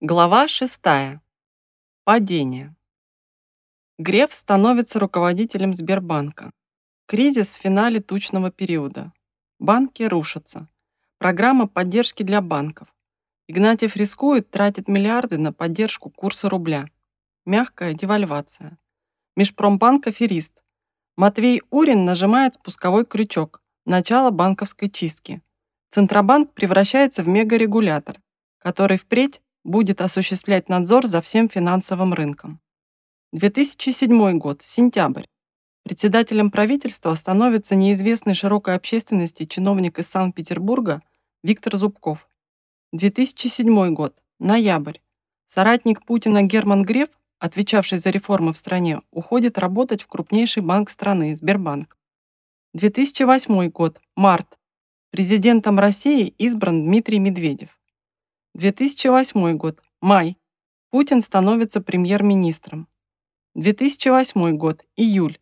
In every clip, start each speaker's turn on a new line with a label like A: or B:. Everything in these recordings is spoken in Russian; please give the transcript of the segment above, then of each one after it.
A: Глава 6. Падение. Греф становится руководителем Сбербанка. Кризис в финале тучного периода. Банки рушатся. Программа поддержки для банков. Игнатьев рискует, тратит миллиарды на поддержку курса рубля. Мягкая девальвация. Межпромбанк аферист. Матвей Урин нажимает спусковой крючок. Начало банковской чистки. Центробанк превращается в мегарегулятор, который впредь будет осуществлять надзор за всем финансовым рынком. 2007 год, сентябрь. Председателем правительства становится неизвестный широкой общественности чиновник из Санкт-Петербурга Виктор Зубков. 2007 год, ноябрь. Соратник Путина Герман Греф, отвечавший за реформы в стране, уходит работать в крупнейший банк страны, Сбербанк. 2008 год, март. Президентом России избран Дмитрий Медведев. 2008 год. Май. Путин становится премьер-министром. 2008 год. Июль.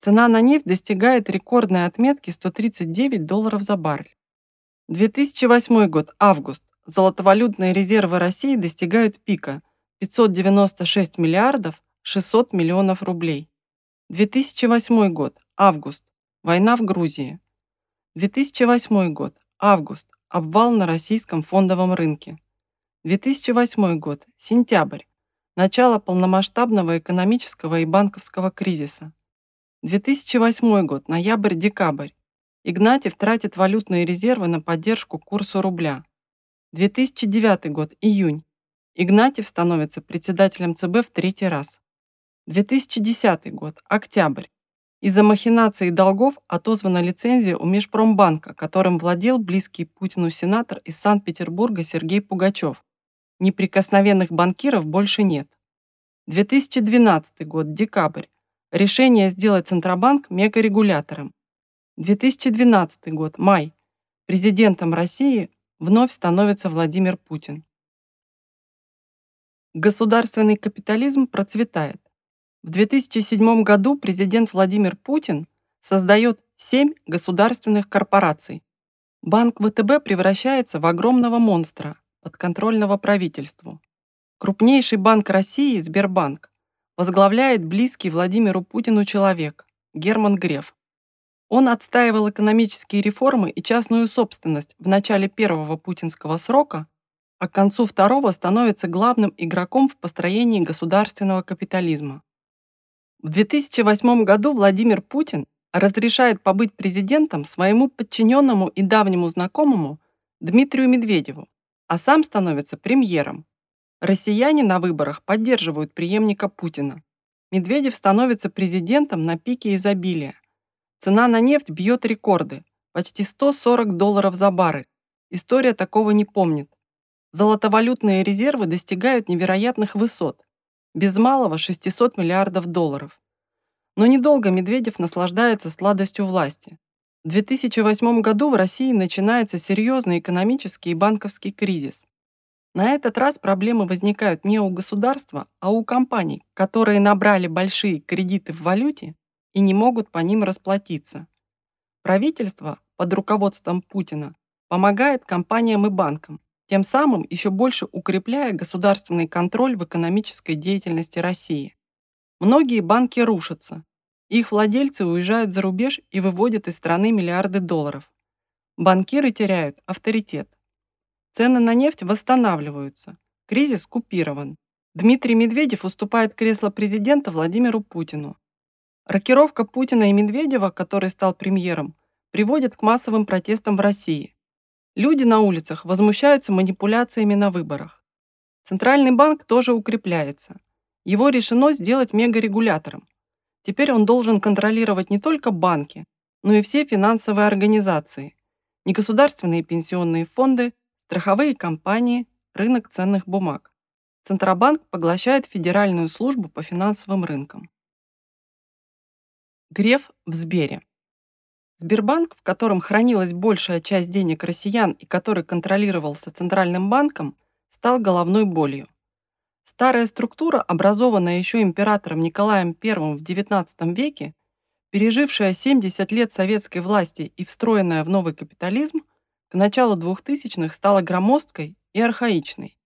A: Цена на нефть достигает рекордной отметки 139 долларов за баррель. 2008 год. Август. Золотовалютные резервы России достигают пика 596 миллиардов 600 миллионов рублей. 2008 год. Август. Война в Грузии. 2008 год. Август. Обвал на российском фондовом рынке. 2008 год. Сентябрь. Начало полномасштабного экономического и банковского кризиса. 2008 год. Ноябрь-декабрь. Игнатьев тратит валютные резервы на поддержку курса рубля. 2009 год. Июнь. Игнатьев становится председателем ЦБ в третий раз. 2010 год. Октябрь. Из-за махинаций и долгов отозвана лицензия у Межпромбанка, которым владел близкий Путину сенатор из Санкт-Петербурга Сергей Пугачев. Неприкосновенных банкиров больше нет. 2012 год, декабрь. Решение сделать Центробанк мегарегулятором. 2012 год, май. Президентом России вновь становится Владимир Путин. Государственный капитализм процветает. В 2007 году президент Владимир Путин создает семь государственных корпораций. Банк ВТБ превращается в огромного монстра, подконтрольного правительству. Крупнейший банк России, Сбербанк, возглавляет близкий Владимиру Путину человек, Герман Греф. Он отстаивал экономические реформы и частную собственность в начале первого путинского срока, а к концу второго становится главным игроком в построении государственного капитализма. В 2008 году Владимир Путин разрешает побыть президентом своему подчиненному и давнему знакомому Дмитрию Медведеву, а сам становится премьером. Россияне на выборах поддерживают преемника Путина. Медведев становится президентом на пике изобилия. Цена на нефть бьет рекорды – почти 140 долларов за баррель. История такого не помнит. Золотовалютные резервы достигают невероятных высот – без малого 600 миллиардов долларов. Но недолго Медведев наслаждается сладостью власти. В 2008 году в России начинается серьезный экономический и банковский кризис. На этот раз проблемы возникают не у государства, а у компаний, которые набрали большие кредиты в валюте и не могут по ним расплатиться. Правительство под руководством Путина помогает компаниям и банкам, тем самым еще больше укрепляя государственный контроль в экономической деятельности России. Многие банки рушатся, их владельцы уезжают за рубеж и выводят из страны миллиарды долларов. Банкиры теряют авторитет. Цены на нефть восстанавливаются. Кризис купирован. Дмитрий Медведев уступает кресло президента Владимиру Путину. Рокировка Путина и Медведева, который стал премьером, приводит к массовым протестам в России. Люди на улицах возмущаются манипуляциями на выборах. Центральный банк тоже укрепляется. Его решено сделать мегарегулятором. Теперь он должен контролировать не только банки, но и все финансовые организации, негосударственные пенсионные фонды, страховые компании, рынок ценных бумаг. Центробанк поглощает Федеральную службу по финансовым рынкам. Греф в Сбере. Сбербанк, в котором хранилась большая часть денег россиян и который контролировался Центральным банком, стал головной болью. Старая структура, образованная еще императором Николаем I в XIX веке, пережившая 70 лет советской власти и встроенная в новый капитализм, к началу 2000-х стала громоздкой и архаичной.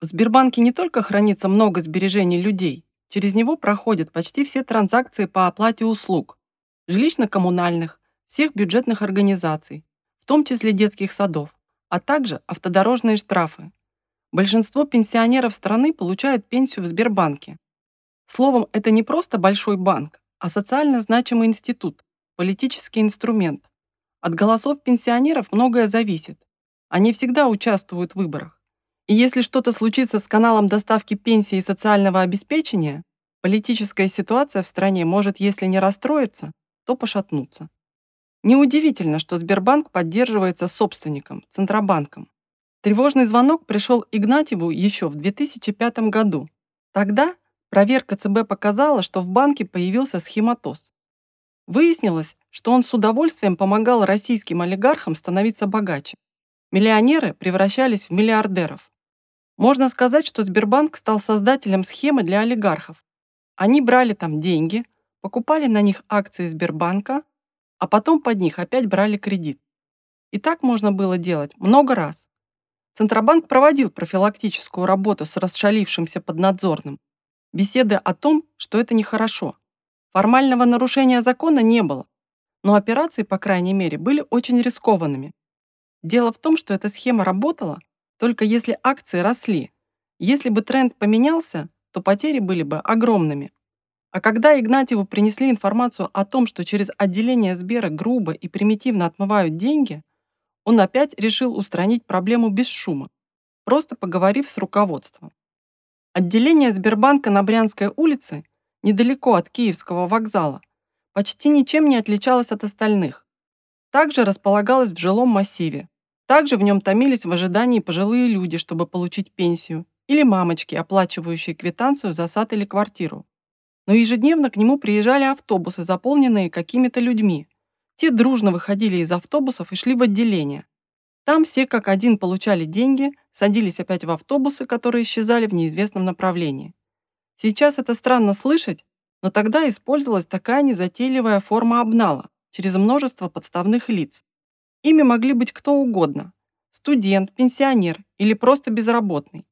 A: В Сбербанке не только хранится много сбережений людей, через него проходят почти все транзакции по оплате услуг, жилищно-коммунальных, всех бюджетных организаций, в том числе детских садов, а также автодорожные штрафы. Большинство пенсионеров страны получают пенсию в Сбербанке. Словом, это не просто большой банк, а социально значимый институт, политический инструмент. От голосов пенсионеров многое зависит. Они всегда участвуют в выборах. И если что-то случится с каналом доставки пенсии и социального обеспечения, политическая ситуация в стране может, если не расстроиться, то пошатнуться. Неудивительно, что Сбербанк поддерживается собственником, Центробанком. Тревожный звонок пришел Игнатьеву еще в 2005 году. Тогда проверка ЦБ показала, что в банке появился схематоз. Выяснилось, что он с удовольствием помогал российским олигархам становиться богаче. Миллионеры превращались в миллиардеров. Можно сказать, что Сбербанк стал создателем схемы для олигархов. Они брали там деньги, покупали на них акции Сбербанка, а потом под них опять брали кредит. И так можно было делать много раз. Центробанк проводил профилактическую работу с расшалившимся поднадзорным, беседы о том, что это нехорошо. Формального нарушения закона не было, но операции, по крайней мере, были очень рискованными. Дело в том, что эта схема работала только если акции росли. Если бы тренд поменялся, то потери были бы огромными. А когда Игнатьеву принесли информацию о том, что через отделение Сбера грубо и примитивно отмывают деньги, он опять решил устранить проблему без шума, просто поговорив с руководством. Отделение Сбербанка на Брянской улице, недалеко от Киевского вокзала, почти ничем не отличалось от остальных. Также располагалось в жилом массиве. Также в нем томились в ожидании пожилые люди, чтобы получить пенсию, или мамочки, оплачивающие квитанцию за сад или квартиру но ежедневно к нему приезжали автобусы, заполненные какими-то людьми. Те дружно выходили из автобусов и шли в отделение. Там все как один получали деньги, садились опять в автобусы, которые исчезали в неизвестном направлении. Сейчас это странно слышать, но тогда использовалась такая незатейливая форма обнала через множество подставных лиц. Ими могли быть кто угодно – студент, пенсионер или просто безработный.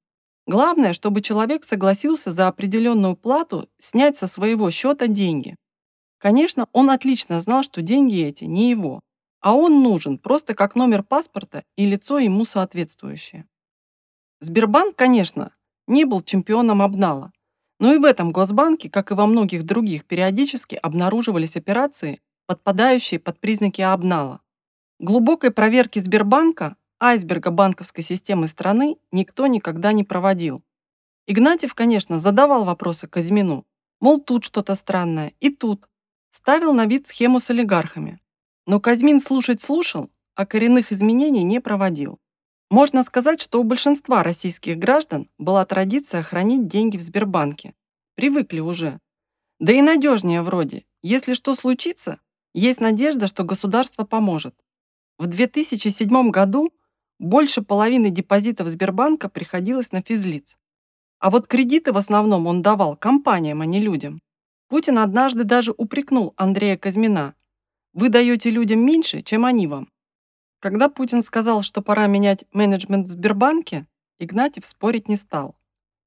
A: Главное, чтобы человек согласился за определенную плату снять со своего счета деньги. Конечно, он отлично знал, что деньги эти не его, а он нужен просто как номер паспорта и лицо ему соответствующее. Сбербанк, конечно, не был чемпионом обнала, но и в этом Госбанке, как и во многих других, периодически обнаруживались операции, подпадающие под признаки обнала. Глубокой проверки Сбербанка айсберга банковской системы страны никто никогда не проводил. Игнатьев, конечно, задавал вопросы Казьмину, мол, тут что-то странное, и тут. Ставил на вид схему с олигархами. Но Казьмин слушать слушал, а коренных изменений не проводил. Можно сказать, что у большинства российских граждан была традиция хранить деньги в Сбербанке. Привыкли уже. Да и надежнее вроде. Если что случится, есть надежда, что государство поможет. В 2007 году больше половины депозитов Сбербанка приходилось на физлиц. А вот кредиты в основном он давал компаниям, а не людям. Путин однажды даже упрекнул Андрея Казьмина. «Вы даете людям меньше, чем они вам». Когда Путин сказал, что пора менять менеджмент в Сбербанке, Игнатьев спорить не стал.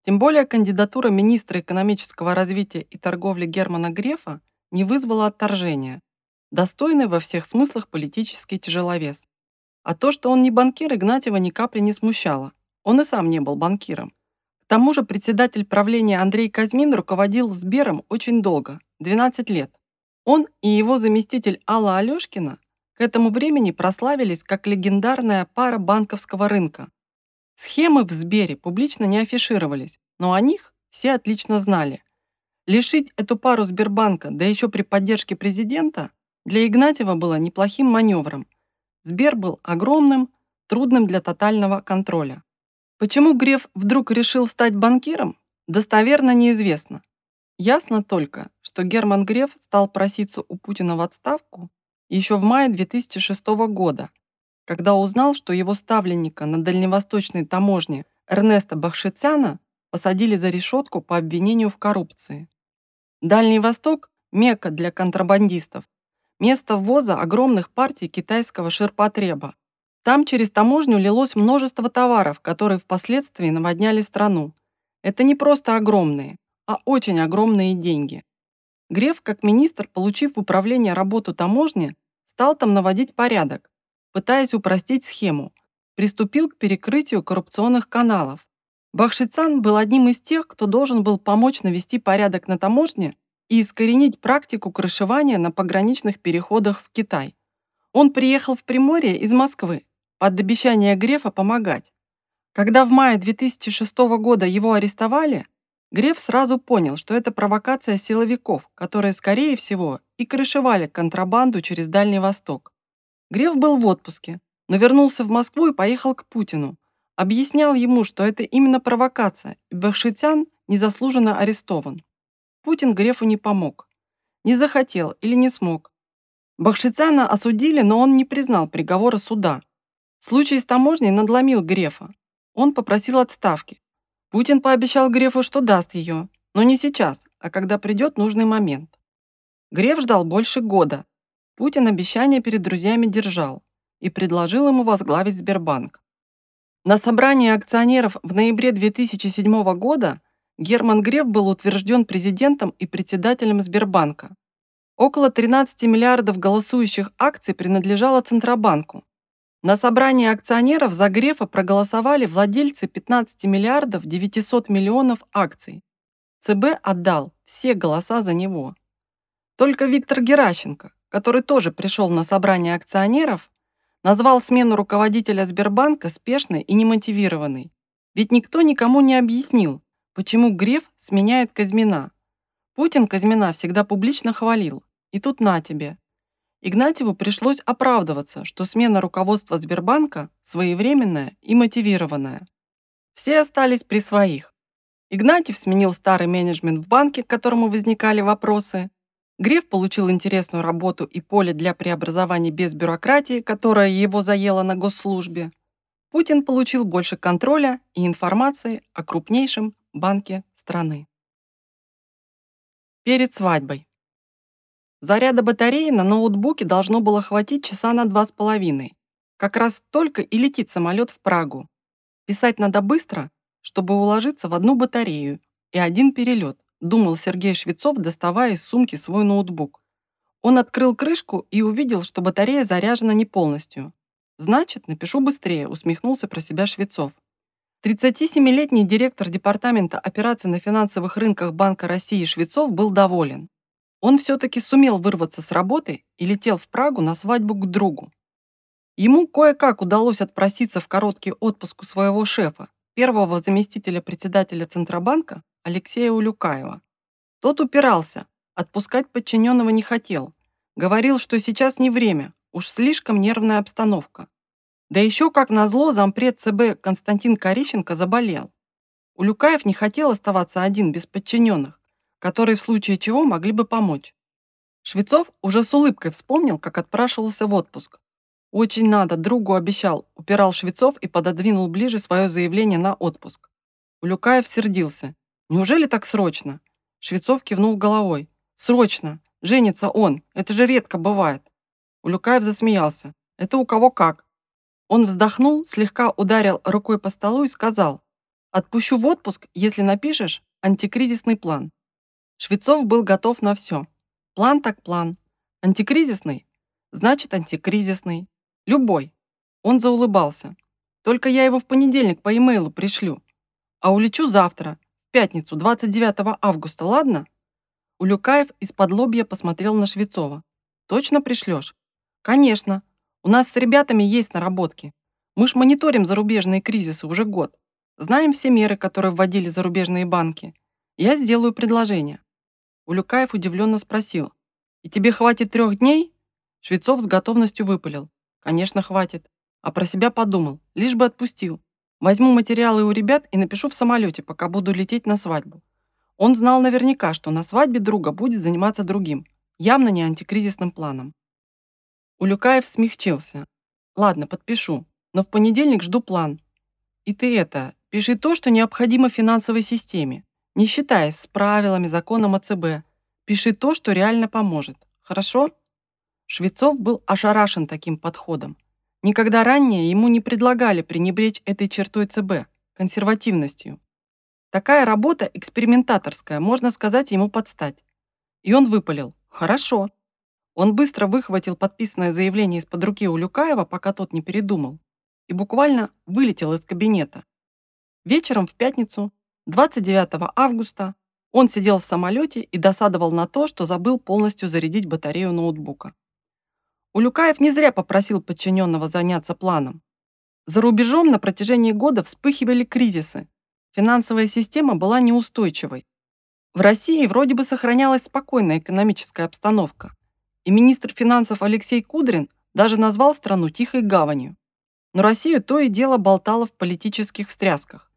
A: Тем более кандидатура министра экономического развития и торговли Германа Грефа не вызвала отторжения. Достойный во всех смыслах политический тяжеловес. А то, что он не банкир, Игнатьева ни капли не смущало. Он и сам не был банкиром. К тому же председатель правления Андрей Казьмин руководил Сбером очень долго, 12 лет. Он и его заместитель Алла Алешкина к этому времени прославились как легендарная пара банковского рынка. Схемы в Сбере публично не афишировались, но о них все отлично знали. Лишить эту пару Сбербанка, да еще при поддержке президента, для Игнатьева было неплохим маневром, Сбер был огромным, трудным для тотального контроля. Почему Греф вдруг решил стать банкиром, достоверно неизвестно. Ясно только, что Герман Греф стал проситься у Путина в отставку еще в мае 2006 года, когда узнал, что его ставленника на дальневосточной таможне Эрнеста Бахшицяна посадили за решетку по обвинению в коррупции. Дальний Восток – мекка для контрабандистов, место ввоза огромных партий китайского ширпотреба. Там через таможню лилось множество товаров, которые впоследствии наводняли страну. Это не просто огромные, а очень огромные деньги. Греф, как министр, получив в управление работу таможни, стал там наводить порядок, пытаясь упростить схему, приступил к перекрытию коррупционных каналов. Бахшицан был одним из тех, кто должен был помочь навести порядок на таможне и искоренить практику крышевания на пограничных переходах в Китай. Он приехал в Приморье из Москвы под обещание Грефа помогать. Когда в мае 2006 года его арестовали, Греф сразу понял, что это провокация силовиков, которые, скорее всего, и крышевали контрабанду через Дальний Восток. Греф был в отпуске, но вернулся в Москву и поехал к Путину. Объяснял ему, что это именно провокация, и Бахшитян незаслуженно арестован. Путин Грефу не помог. Не захотел или не смог. Бахшицана осудили, но он не признал приговора суда. Случай с таможней надломил Грефа. Он попросил отставки. Путин пообещал Грефу, что даст ее, но не сейчас, а когда придет нужный момент. Греф ждал больше года. Путин обещание перед друзьями держал и предложил ему возглавить Сбербанк. На собрании акционеров в ноябре 2007 года Герман Греф был утвержден президентом и председателем Сбербанка. Около 13 миллиардов голосующих акций принадлежало Центробанку. На собрании акционеров за Грефа проголосовали владельцы 15 миллиардов 900 миллионов акций. ЦБ отдал все голоса за него. Только Виктор Геращенко, который тоже пришел на собрание акционеров, назвал смену руководителя Сбербанка спешной и немотивированной. Ведь никто никому не объяснил, почему Греф сменяет Казьмина. Путин Казьмина всегда публично хвалил. И тут на тебе. Игнатьеву пришлось оправдываться, что смена руководства Сбербанка своевременная и мотивированная. Все остались при своих. Игнатьев сменил старый менеджмент в банке, к которому возникали вопросы. Греф получил интересную работу и поле для преобразований без бюрократии, которая его заела на госслужбе. Путин получил больше контроля и информации о крупнейшем банке страны. Перед свадьбой. Заряда батареи на ноутбуке должно было хватить часа на два с половиной. Как раз только и летит самолет в Прагу. Писать надо быстро, чтобы уложиться в одну батарею и один перелет, думал Сергей Швецов, доставая из сумки свой ноутбук. Он открыл крышку и увидел, что батарея заряжена не полностью. «Значит, напишу быстрее», — усмехнулся про себя Швецов. 37-летний директор департамента операций на финансовых рынках Банка России Швецов был доволен. Он все-таки сумел вырваться с работы и летел в Прагу на свадьбу к другу. Ему кое-как удалось отпроситься в короткий отпуск у своего шефа, первого заместителя председателя Центробанка Алексея Улюкаева. Тот упирался, отпускать подчиненного не хотел. Говорил, что сейчас не время, уж слишком нервная обстановка. Да еще, как назло, зампред ЦБ Константин Корищенко заболел. Улюкаев не хотел оставаться один без подчиненных, которые в случае чего могли бы помочь. Швецов уже с улыбкой вспомнил, как отпрашивался в отпуск. «Очень надо, другу обещал», – упирал Швецов и пододвинул ближе свое заявление на отпуск. Улюкаев сердился. «Неужели так срочно?» Швецов кивнул головой. «Срочно! Женится он! Это же редко бывает!» Улюкаев засмеялся. «Это у кого как?» Он вздохнул, слегка ударил рукой по столу и сказал. «Отпущу в отпуск, если напишешь антикризисный план. Швецов был готов на все. План так план. Антикризисный? Значит, антикризисный. Любой. Он заулыбался. Только я его в понедельник по имейлу пришлю. А улечу завтра, в пятницу, 29 августа, ладно? Улюкаев из-под лобья посмотрел на Швецова. Точно пришлешь? Конечно. У нас с ребятами есть наработки. Мы ж мониторим зарубежные кризисы уже год. Знаем все меры, которые вводили зарубежные банки. Я сделаю предложение. Улюкаев удивленно спросил. «И тебе хватит трех дней?» Швецов с готовностью выпалил. «Конечно, хватит». А про себя подумал. Лишь бы отпустил. Возьму материалы у ребят и напишу в самолете, пока буду лететь на свадьбу. Он знал наверняка, что на свадьбе друга будет заниматься другим, явно не антикризисным планом. Улюкаев смягчился. «Ладно, подпишу, но в понедельник жду план. И ты это, пиши то, что необходимо финансовой системе не считаясь с правилами, законом АЦБ. Пиши то, что реально поможет. Хорошо? Швецов был ошарашен таким подходом. Никогда ранее ему не предлагали пренебречь этой чертой ЦБ – консервативностью. Такая работа экспериментаторская, можно сказать, ему подстать. И он выпалил «Хорошо». Он быстро выхватил подписанное заявление из-под руки у Люкаева, пока тот не передумал, и буквально вылетел из кабинета. Вечером в пятницу, 29 августа, он сидел в самолете и досадовал на то, что забыл полностью зарядить батарею ноутбука. Улюкаев не зря попросил подчиненного заняться планом. За рубежом на протяжении года вспыхивали кризисы. Финансовая система была неустойчивой. В России вроде бы сохранялась спокойная экономическая обстановка, и министр финансов Алексей Кудрин даже назвал страну тихой гаванью. Но Россию то и дело болтало в политических встрясках.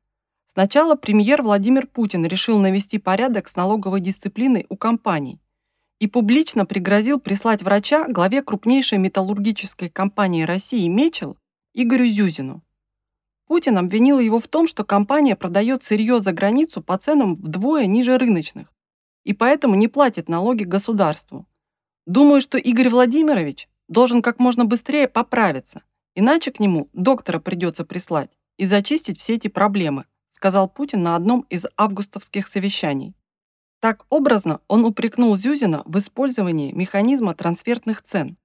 A: Сначала премьер Владимир Путин решил навести порядок с налоговой дисциплиной у компаний и публично пригрозил прислать врача главе крупнейшей металлургической компании России «Мечел» Игорю Зюзину. Путин обвинил его в том, что компания продает сырье за границу по ценам вдвое ниже рыночных и поэтому не платит налоги государству. Думаю, что Игорь Владимирович должен как можно быстрее поправиться, иначе к нему доктора придется прислать и зачистить все эти проблемы, сказал Путин на одном из августовских совещаний. Так образно он упрекнул Зюзина в использовании механизма трансфертных цен.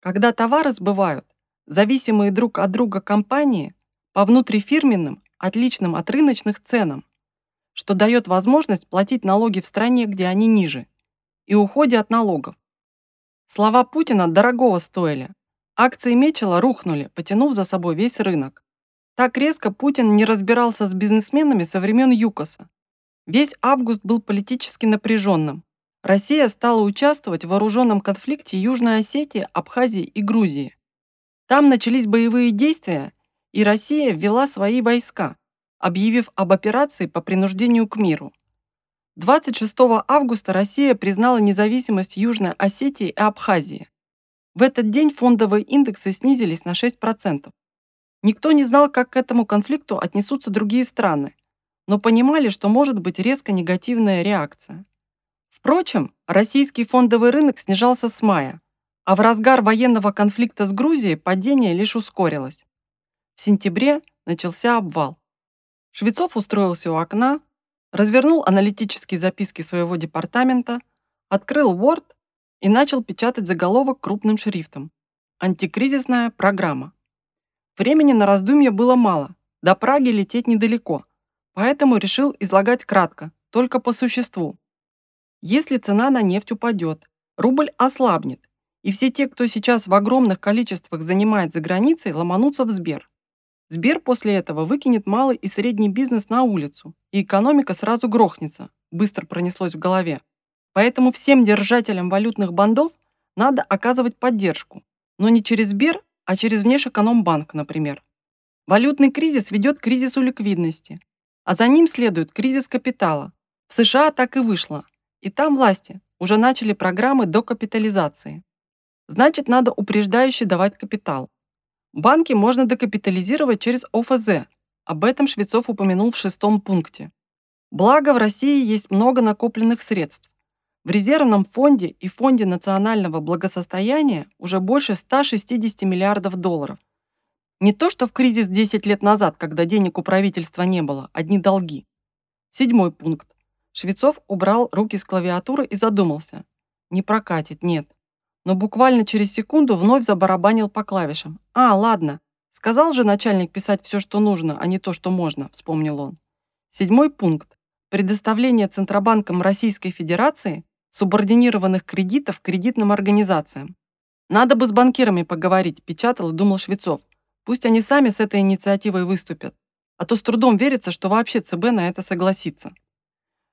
A: Когда товары сбывают, зависимые друг от друга компании по внутрифирменным, отличным от рыночных ценам, что дает возможность платить налоги в стране, где они ниже, и уходе от налогов. Слова Путина дорогого стоили. Акции Мечела рухнули, потянув за собой весь рынок. Так резко Путин не разбирался с бизнесменами со времен ЮКОСа. Весь август был политически напряженным. Россия стала участвовать в вооруженном конфликте Южной Осетии, Абхазии и Грузии. Там начались боевые действия, и Россия ввела свои войска, объявив об операции по принуждению к миру. 26 августа Россия признала независимость Южной Осетии и Абхазии. В этот день фондовые индексы снизились на 6%. Никто не знал, как к этому конфликту отнесутся другие страны, но понимали, что может быть резко негативная реакция. Впрочем, российский фондовый рынок снижался с мая, а в разгар военного конфликта с Грузией падение лишь ускорилось. В сентябре начался обвал. Швецов устроился у окна, развернул аналитические записки своего департамента, открыл Word и начал печатать заголовок крупным шрифтом. Антикризисная программа. Времени на раздумья было мало, до Праги лететь недалеко, поэтому решил излагать кратко, только по существу. Если цена на нефть упадет, рубль ослабнет, и все те, кто сейчас в огромных количествах занимает за границей, ломанутся в Сбер. Сбер после этого выкинет малый и средний бизнес на улицу, и экономика сразу грохнется, быстро пронеслось в голове. Поэтому всем держателям валютных бандов надо оказывать поддержку, но не через Сбер, а через Внешэкономбанк, например. Валютный кризис ведет к кризису ликвидности, а за ним следует кризис капитала. В США так и вышло. И там власти уже начали программы докапитализации. Значит, надо упреждающе давать капитал. Банки можно докапитализировать через ОФЗ. Об этом Швецов упомянул в шестом пункте. Благо, в России есть много накопленных средств. В резервном фонде и фонде национального благосостояния уже больше 160 миллиардов долларов. Не то, что в кризис 10 лет назад, когда денег у правительства не было, одни долги. Седьмой пункт. Швецов убрал руки с клавиатуры и задумался. Не прокатит, нет. Но буквально через секунду вновь забарабанил по клавишам. «А, ладно. Сказал же начальник писать все, что нужно, а не то, что можно», — вспомнил он. Седьмой пункт. Предоставление Центробанком Российской Федерации субординированных кредитов кредитным организациям. Надо бы с банкирами поговорить, печатал и думал Швецов. Пусть они сами с этой инициативой выступят. А то с трудом верится, что вообще ЦБ на это согласится.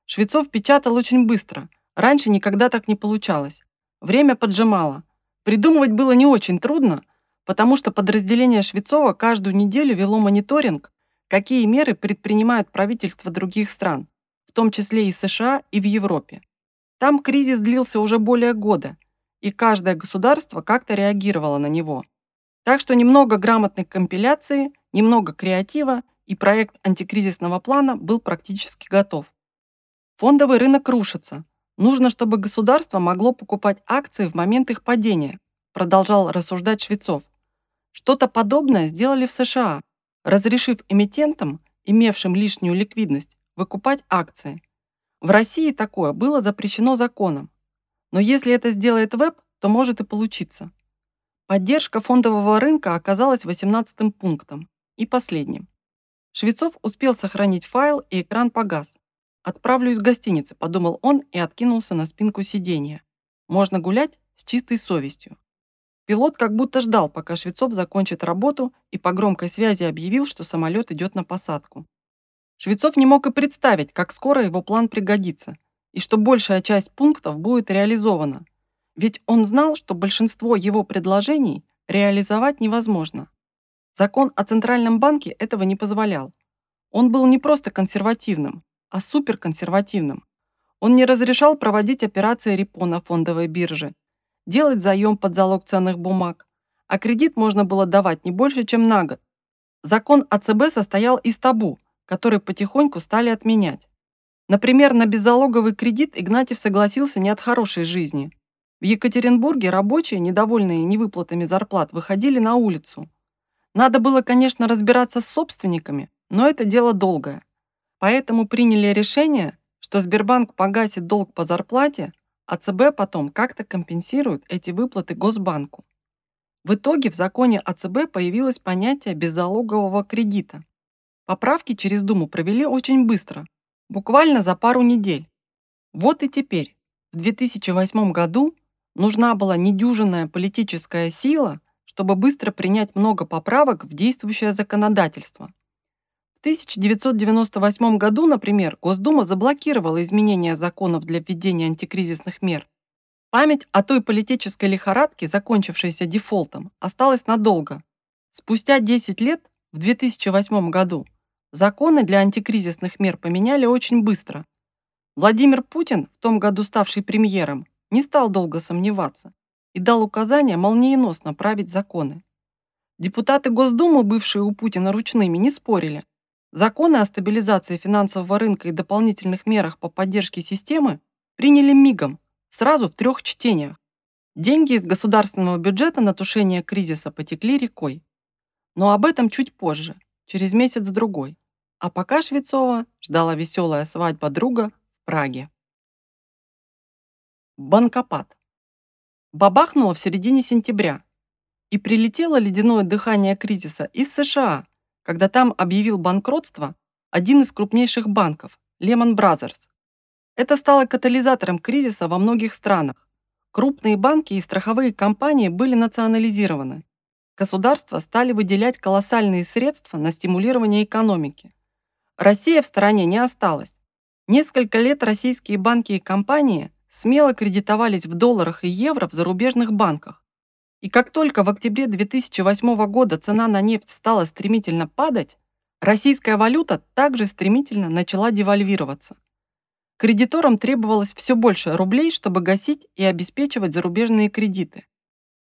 A: Швецов печатал очень быстро. Раньше никогда так не получалось. Время поджимало. Придумывать было не очень трудно, потому что подразделение Швецова каждую неделю вело мониторинг, какие меры предпринимают правительства других стран, в том числе и США и в Европе. Там кризис длился уже более года, и каждое государство как-то реагировало на него. Так что немного грамотной компиляции, немного креатива, и проект антикризисного плана был практически готов. Фондовый рынок рушится. Нужно, чтобы государство могло покупать акции в момент их падения, продолжал рассуждать Швецов. Что-то подобное сделали в США, разрешив эмитентам, имевшим лишнюю ликвидность, выкупать акции. В России такое было запрещено законом. Но если это сделает веб, то может и получиться. Поддержка фондового рынка оказалась 18 пунктом и последним. Швецов успел сохранить файл, и экран погас. «Отправлю из гостиницы», – подумал он и откинулся на спинку сиденья. «Можно гулять с чистой совестью». Пилот как будто ждал, пока Швецов закончит работу и по громкой связи объявил, что самолет идет на посадку. Швецов не мог и представить, как скоро его план пригодится, и что большая часть пунктов будет реализована. Ведь он знал, что большинство его предложений реализовать невозможно. Закон о Центральном банке этого не позволял. Он был не просто консервативным, а суперконсервативным. Он не разрешал проводить операции репо на фондовой бирже, делать заем под залог ценных бумаг, а кредит можно было давать не больше, чем на год. Закон о ЦБ состоял из табу, которые потихоньку стали отменять. Например, на беззалоговый кредит Игнатьев согласился не от хорошей жизни. В Екатеринбурге рабочие, недовольные невыплатами зарплат, выходили на улицу. Надо было, конечно, разбираться с собственниками, но это дело долгое. Поэтому приняли решение, что Сбербанк погасит долг по зарплате, а ЦБ потом как-то компенсирует эти выплаты Госбанку. В итоге в законе о ЦБ появилось понятие беззалогового кредита. Поправки через Думу провели очень быстро, буквально за пару недель. Вот и теперь, в 2008 году, нужна была недюжинная политическая сила, чтобы быстро принять много поправок в действующее законодательство. В 1998 году, например, Госдума заблокировала изменения законов для введения антикризисных мер. Память о той политической лихорадке, закончившейся дефолтом, осталась надолго. Спустя 10 лет, в 2008 году, Законы для антикризисных мер поменяли очень быстро. Владимир Путин, в том году ставший премьером, не стал долго сомневаться и дал указание молниеносно править законы. Депутаты Госдумы, бывшие у Путина ручными, не спорили. Законы о стабилизации финансового рынка и дополнительных мерах по поддержке системы приняли мигом, сразу в трех чтениях. Деньги из государственного бюджета на тушение кризиса потекли рекой. Но об этом чуть позже, через месяц-другой. А пока Швецова ждала веселая свадьба друга в Праге. Банкопад. Бабахнуло в середине сентября. И прилетело ледяное дыхание кризиса из США, когда там объявил банкротство один из крупнейших банков – Lehman Brothers. Это стало катализатором кризиса во многих странах. Крупные банки и страховые компании были национализированы. Государства стали выделять колоссальные средства на стимулирование экономики. Россия в стороне не осталась. Несколько лет российские банки и компании смело кредитовались в долларах и евро в зарубежных банках. И как только в октябре 2008 года цена на нефть стала стремительно падать, российская валюта также стремительно начала девальвироваться. Кредиторам требовалось все больше рублей, чтобы гасить и обеспечивать зарубежные кредиты.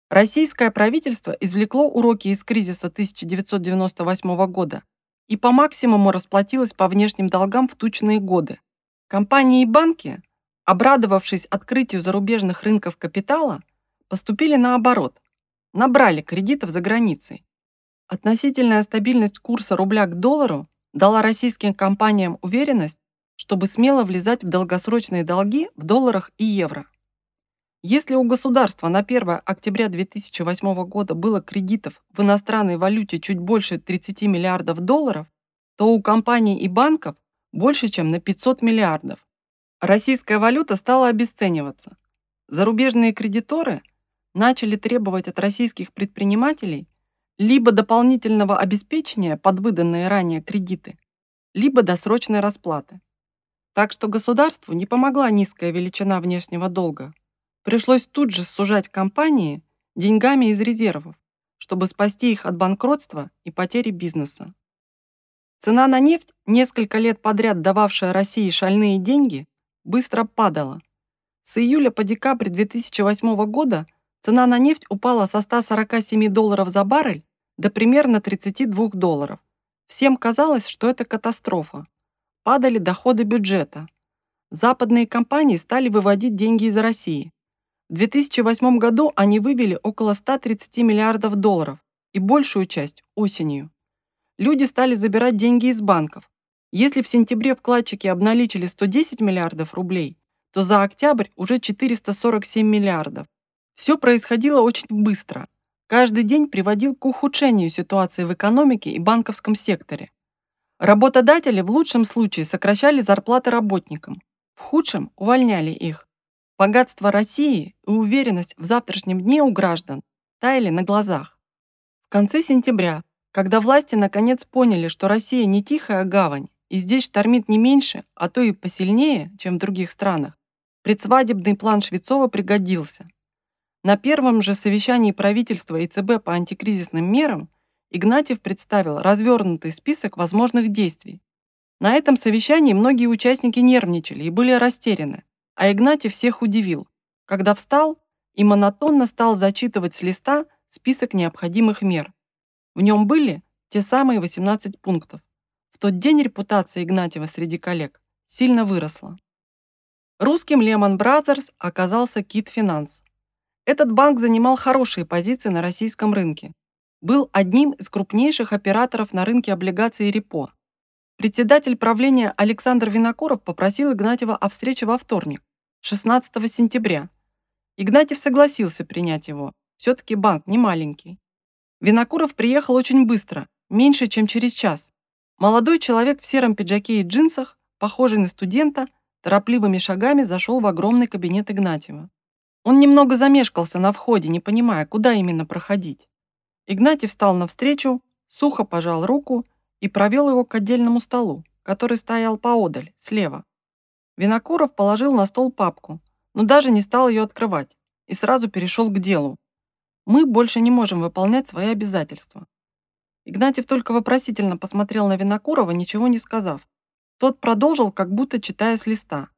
A: Российское правительство извлекло уроки из кризиса 1998 года и по максимуму расплатилась по внешним долгам в тучные годы. Компании и банки, обрадовавшись открытию зарубежных рынков капитала, поступили наоборот, набрали кредитов за границей. Относительная стабильность курса рубля к доллару дала российским компаниям уверенность, чтобы смело влезать в долгосрочные долги в долларах и евро. Если у государства на 1 октября 2008 года было кредитов в иностранной валюте чуть больше 30 миллиардов долларов, то у компаний и банков больше, чем на 500 миллиардов. Российская валюта стала обесцениваться. Зарубежные кредиторы начали требовать от российских предпринимателей либо дополнительного обеспечения под выданные ранее кредиты, либо досрочной расплаты. Так что государству не помогла низкая величина внешнего долга, Пришлось тут же сужать компании деньгами из резервов, чтобы спасти их от банкротства и потери бизнеса. Цена на нефть, несколько лет подряд дававшая России шальные деньги, быстро падала. С июля по декабрь 2008 года цена на нефть упала со 147 долларов за баррель до примерно 32 долларов. Всем казалось, что это катастрофа. Падали доходы бюджета. Западные компании стали выводить деньги из России. В 2008 году они вывели около 130 миллиардов долларов, и большую часть осенью. Люди стали забирать деньги из банков. Если в сентябре вкладчики обналичили 110 миллиардов рублей, то за октябрь уже 447 миллиардов. Все происходило очень быстро. Каждый день приводил к ухудшению ситуации в экономике и банковском секторе. Работодатели в лучшем случае сокращали зарплаты работникам, в худшем увольняли их. Богатство России и уверенность в завтрашнем дне у граждан таяли на глазах. В конце сентября, когда власти наконец поняли, что Россия не тихая гавань, и здесь штормит не меньше, а то и посильнее, чем в других странах, предсвадебный план Швецова пригодился. На первом же совещании правительства и ЦБ по антикризисным мерам Игнатьев представил развернутый список возможных действий. На этом совещании многие участники нервничали и были растеряны, а Игнатьев всех удивил, когда встал и монотонно стал зачитывать с листа список необходимых мер. В нем были те самые 18 пунктов. В тот день репутация Игнатьева среди коллег сильно выросла. Русским Lehman Brothers оказался Кит Финанс. Этот банк занимал хорошие позиции на российском рынке. Был одним из крупнейших операторов на рынке облигаций репо. Председатель правления Александр Винокуров попросил Игнатьева о встрече во вторник, 16 сентября. Игнатьев согласился принять его. Все-таки банк не маленький. Винокуров приехал очень быстро, меньше, чем через час. Молодой человек в сером пиджаке и джинсах, похожий на студента, торопливыми шагами зашел в огромный кабинет Игнатьева. Он немного замешкался на входе, не понимая, куда именно проходить. Игнатьев встал навстречу, сухо пожал руку и провел его к отдельному столу, который стоял поодаль, слева. Винокуров положил на стол папку, но даже не стал ее открывать и сразу перешел к делу. Мы больше не можем выполнять свои обязательства. Игнатьев только вопросительно посмотрел на Винокурова, ничего не сказав. Тот продолжил, как будто читая с листа.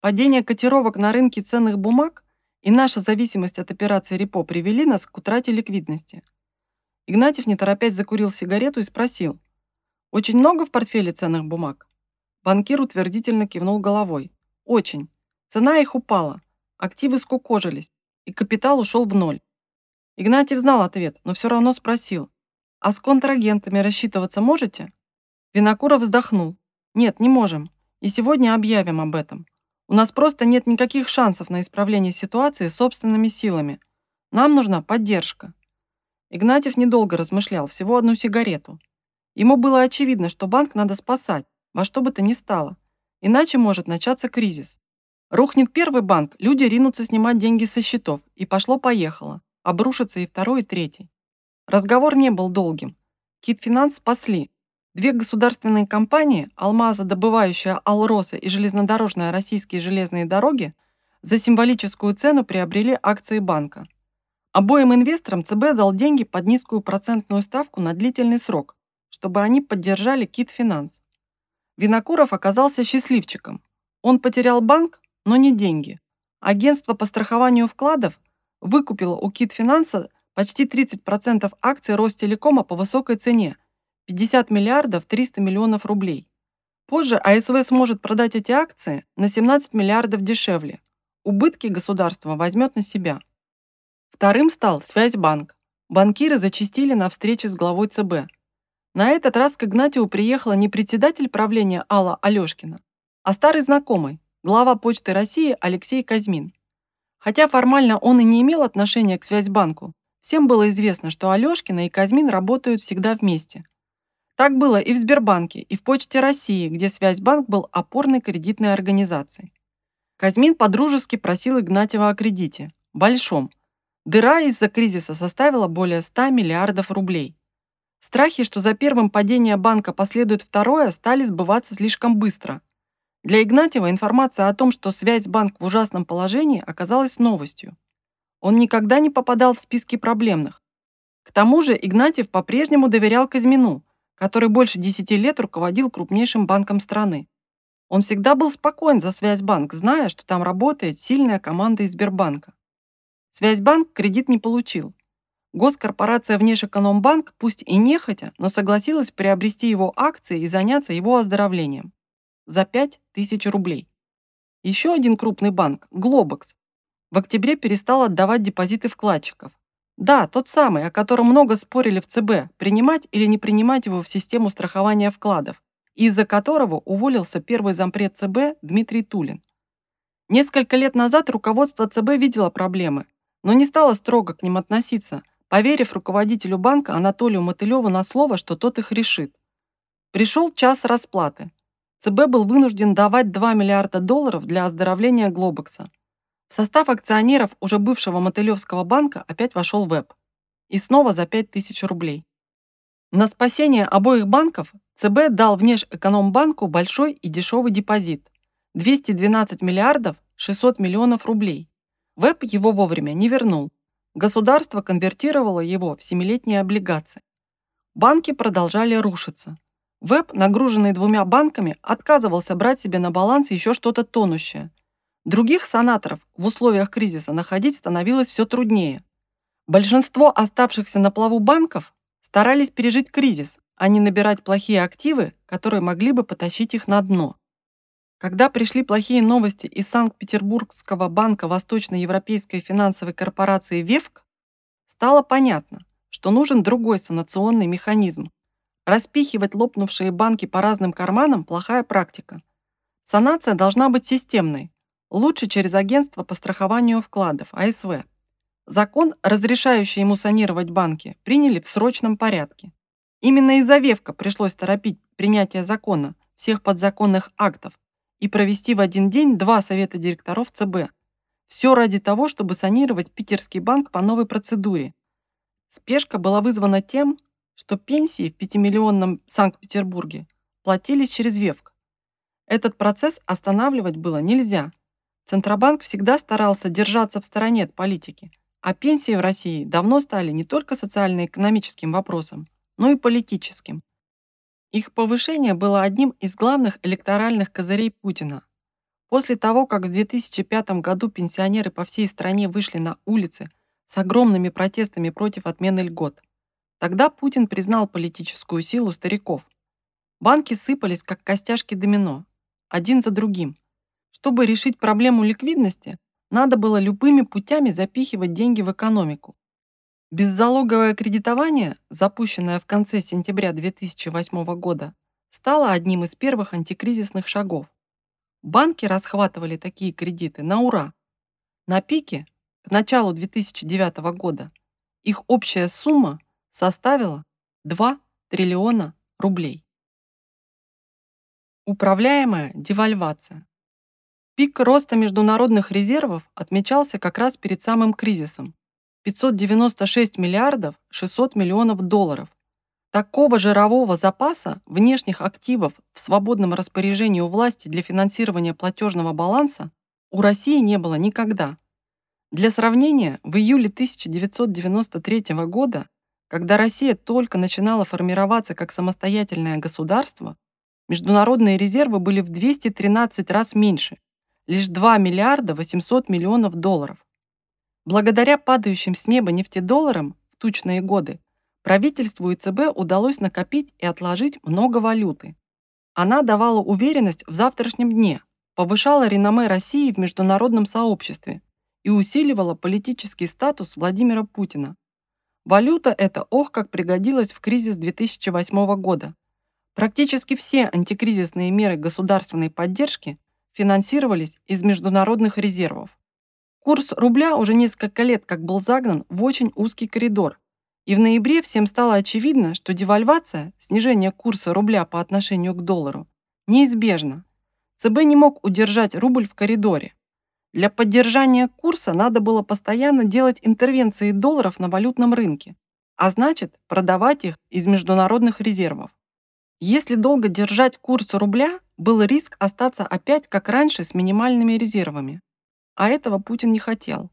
A: Падение котировок на рынке ценных бумаг и наша зависимость от операции репо привели нас к утрате ликвидности. Игнатьев, не торопясь, закурил сигарету и спросил. «Очень много в портфеле ценных бумаг?» Банкир утвердительно кивнул головой. «Очень. Цена их упала, активы скукожились, и капитал ушел в ноль». Игнатьев знал ответ, но все равно спросил. «А с контрагентами рассчитываться можете?» Винокуров вздохнул. «Нет, не можем. И сегодня объявим об этом. У нас просто нет никаких шансов на исправление ситуации собственными силами. Нам нужна поддержка. Игнатьев недолго размышлял, всего одну сигарету. Ему было очевидно, что банк надо спасать, во что бы то ни стало. Иначе может начаться кризис. Рухнет первый банк, люди ринутся снимать деньги со счетов, и пошло-поехало. Обрушится и второй, и третий. Разговор не был долгим. Китфинанс спасли, Две государственные компании, алмазодобывающая Алроса и железнодорожная Российские железные дороги, за символическую цену приобрели акции банка. Обоим инвесторам ЦБ дал деньги под низкую процентную ставку на длительный срок, чтобы они поддержали Кит Финанс. Винокуров оказался счастливчиком. Он потерял банк, но не деньги. Агентство по страхованию вкладов выкупило у Кит Финанса почти 30% акций Ростелекома по высокой цене – 50 миллиардов 300 миллионов рублей. Позже АСВ сможет продать эти акции на 17 миллиардов дешевле. Убытки государство возьмет на себя. Вторым стал Связьбанк. Банкиры зачастили на встрече с главой ЦБ. На этот раз к Игнатьеву приехала не председатель правления Алла Алешкина, а старый знакомый, глава Почты России Алексей Казьмин. Хотя формально он и не имел отношения к Связьбанку, всем было известно, что Алешкина и Казьмин работают всегда вместе – так было и в Сбербанке, и в Почте России, где Связьбанк был опорной кредитной организацией. Казьмин подружески просил Игнатьева о кредите. Большом. Дыра из-за кризиса составила более 100 миллиардов рублей. Страхи, что за первым падение банка последует второе, стали сбываться слишком быстро. Для Игнатьева информация о том, что Связьбанк в ужасном положении, оказалась новостью. Он никогда не попадал в списки проблемных. К тому же Игнатьев по-прежнему доверял Казьмину, который больше 10 лет руководил крупнейшим банком страны. Он всегда был спокоен за Связьбанк, зная, что там работает сильная команда из Сбербанка. Связьбанк кредит не получил. Госкорпорация Внешэкономбанк, пусть и нехотя, но согласилась приобрести его акции и заняться его оздоровлением. За 5 тысяч рублей. Еще один крупный банк, Глобекс, в октябре перестал отдавать депозиты вкладчиков. Да, тот самый, о котором много спорили в ЦБ, принимать или не принимать его в систему страхования вкладов, из-за которого уволился первый зампред ЦБ Дмитрий Тулин. Несколько лет назад руководство ЦБ видело проблемы, но не стало строго к ним относиться, поверив руководителю банка Анатолию Мотылеву на слово, что тот их решит. Пришел час расплаты. ЦБ был вынужден давать 2 миллиарда долларов для оздоровления Глобокса. В состав акционеров уже бывшего Мотылевского банка опять вошел ВЭБ. И снова за 5000 рублей. На спасение обоих банков ЦБ дал Внешэкономбанку большой и дешевый депозит – 212 миллиардов 600 миллионов рублей. ВЭБ его вовремя не вернул. Государство конвертировало его в семилетние облигации. Банки продолжали рушиться. ВЭБ, нагруженный двумя банками, отказывался брать себе на баланс еще что-то тонущее. Других санаторов в условиях кризиса находить становилось все труднее. Большинство оставшихся на плаву банков старались пережить кризис, а не набирать плохие активы, которые могли бы потащить их на дно. Когда пришли плохие новости из Санкт-Петербургского банка Восточноевропейской финансовой корпорации ВЕФК, стало понятно, что нужен другой санационный механизм, Распихивать лопнувшие банки по разным карманам – плохая практика. Санация должна быть системной, лучше через агентство по страхованию вкладов, АСВ. Закон, разрешающий ему санировать банки, приняли в срочном порядке. Именно из-за Вевка пришлось торопить принятие закона, всех подзаконных актов и провести в один день два совета директоров ЦБ. Все ради того, чтобы санировать Питерский банк по новой процедуре. Спешка была вызвана тем, что пенсии в пятимиллионном Санкт-Петербурге платились через ВЕВК. Этот процесс останавливать было нельзя. Центробанк всегда старался держаться в стороне от политики, а пенсии в России давно стали не только социально-экономическим вопросом, но и политическим. Их повышение было одним из главных электоральных козырей Путина. После того, как в 2005 году пенсионеры по всей стране вышли на улицы с огромными протестами против отмены льгот, Тогда Путин признал политическую силу стариков. Банки сыпались, как костяшки домино, один за другим. Чтобы решить проблему ликвидности, надо было любыми путями запихивать деньги в экономику. Беззалоговое кредитование, запущенное в конце сентября 2008 года, стало одним из первых антикризисных шагов. Банки расхватывали такие кредиты на ура. На пике, к началу 2009 года, их общая сумма составила 2 триллиона рублей. Управляемая девальвация. Пик роста международных резервов отмечался как раз перед самым кризисом. 596 миллиардов 600 миллионов долларов. Такого жирового запаса внешних активов в свободном распоряжении у власти для финансирования платежного баланса у России не было никогда. Для сравнения, в июле 1993 года когда Россия только начинала формироваться как самостоятельное государство, международные резервы были в 213 раз меньше, лишь 2 миллиарда 800 миллионов долларов. Благодаря падающим с неба нефтедолларам в тучные годы правительству и ЦБ удалось накопить и отложить много валюты. Она давала уверенность в завтрашнем дне, повышала реноме России в международном сообществе и усиливала политический статус Владимира Путина, Валюта эта ох как пригодилась в кризис 2008 года. Практически все антикризисные меры государственной поддержки финансировались из международных резервов. Курс рубля уже несколько лет как был загнан в очень узкий коридор, и в ноябре всем стало очевидно, что девальвация, снижение курса рубля по отношению к доллару, неизбежна. ЦБ не мог удержать рубль в коридоре. Для поддержания курса надо было постоянно делать интервенции долларов на валютном рынке, а значит, продавать их из международных резервов. Если долго держать курс рубля, был риск остаться опять как раньше с минимальными резервами. А этого Путин не хотел.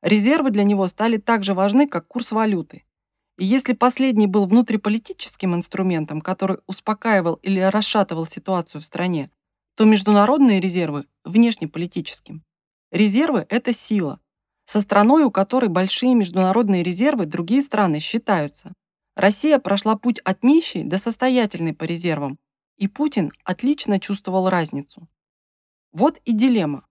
A: Резервы для него стали так же важны, как курс валюты. И если последний был внутриполитическим инструментом, который успокаивал или расшатывал ситуацию в стране, то международные резервы – внешнеполитическим. Резервы – это сила. Со страной, у которой большие международные резервы, другие страны считаются. Россия прошла путь от нищей до состоятельной по резервам, и Путин отлично чувствовал разницу. Вот и дилемма.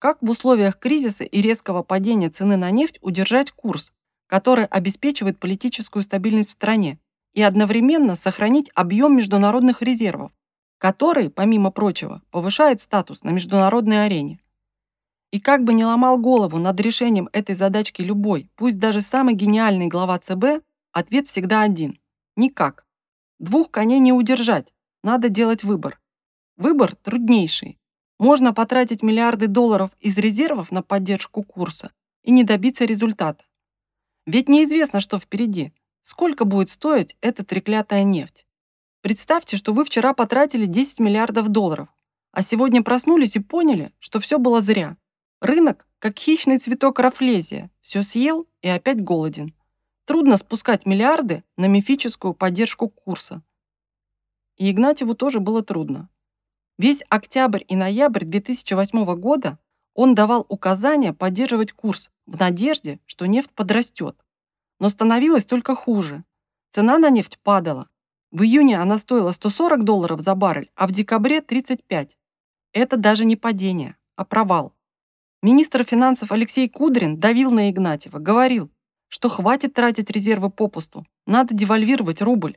A: Как в условиях кризиса и резкого падения цены на нефть удержать курс, который обеспечивает политическую стабильность в стране, и одновременно сохранить объем международных резервов, которые, помимо прочего, повышают статус на международной арене. И как бы ни ломал голову над решением этой задачки любой, пусть даже самый гениальный глава ЦБ, ответ всегда один – никак. Двух коней не удержать, надо делать выбор. Выбор труднейший. Можно потратить миллиарды долларов из резервов на поддержку курса и не добиться результата. Ведь неизвестно, что впереди. Сколько будет стоить эта треклятая нефть? Представьте, что вы вчера потратили 10 миллиардов долларов, а сегодня проснулись и поняли, что все было зря. Рынок, как хищный цветок рафлезия, все съел и опять голоден. Трудно спускать миллиарды на мифическую поддержку курса. И Игнатьеву тоже было трудно. Весь октябрь и ноябрь 2008 года он давал указания поддерживать курс в надежде, что нефть подрастет. Но становилось только хуже. Цена на нефть падала. В июне она стоила 140 долларов за баррель, а в декабре 35. Это даже не падение, а провал. Министр финансов Алексей Кудрин давил на Игнатьева, говорил, что хватит тратить резервы попусту, надо девальвировать рубль.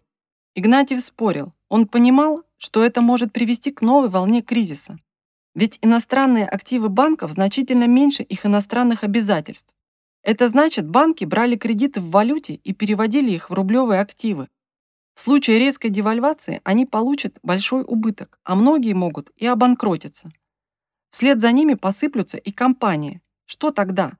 A: Игнатьев спорил. Он понимал, что это может привести к новой волне кризиса. Ведь иностранные активы банков значительно меньше их иностранных обязательств. Это значит, банки брали кредиты в валюте и переводили их в рублевые активы. В случае резкой девальвации они получат большой убыток, а многие могут и обанкротиться. Вслед за ними посыплются и компании. Что тогда?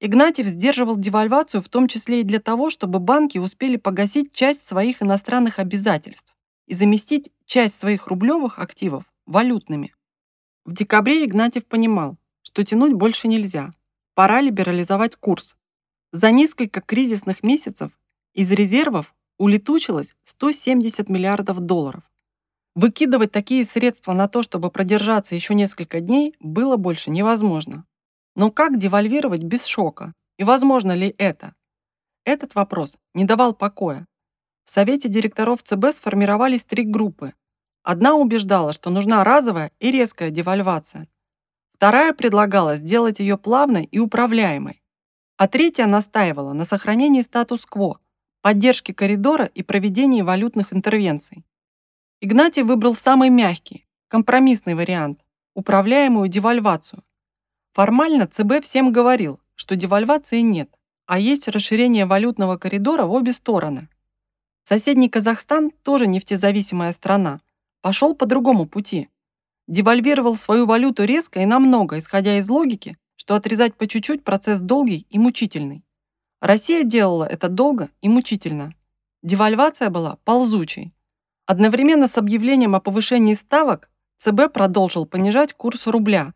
A: Игнатьев сдерживал девальвацию в том числе и для того, чтобы банки успели погасить часть своих иностранных обязательств и заместить часть своих рублевых активов валютными. В декабре Игнатьев понимал, что тянуть больше нельзя. Пора либерализовать курс. За несколько кризисных месяцев из резервов улетучилось 170 миллиардов долларов. Выкидывать такие средства на то, чтобы продержаться еще несколько дней, было больше невозможно. Но как девальвировать без шока? И возможно ли это? Этот вопрос не давал покоя. В Совете директоров ЦБ сформировались три группы, Одна убеждала, что нужна разовая и резкая девальвация. Вторая предлагала сделать ее плавной и управляемой. А третья настаивала на сохранении статус-кво, поддержке коридора и проведении валютных интервенций. Игнатий выбрал самый мягкий, компромиссный вариант – управляемую девальвацию. Формально ЦБ всем говорил, что девальвации нет, а есть расширение валютного коридора в обе стороны. Соседний Казахстан тоже нефтезависимая страна, пошел по другому пути. Девальвировал свою валюту резко и намного, исходя из логики, что отрезать по чуть-чуть процесс долгий и мучительный. Россия делала это долго и мучительно. Девальвация была ползучей. Одновременно с объявлением о повышении ставок ЦБ продолжил понижать курс рубля.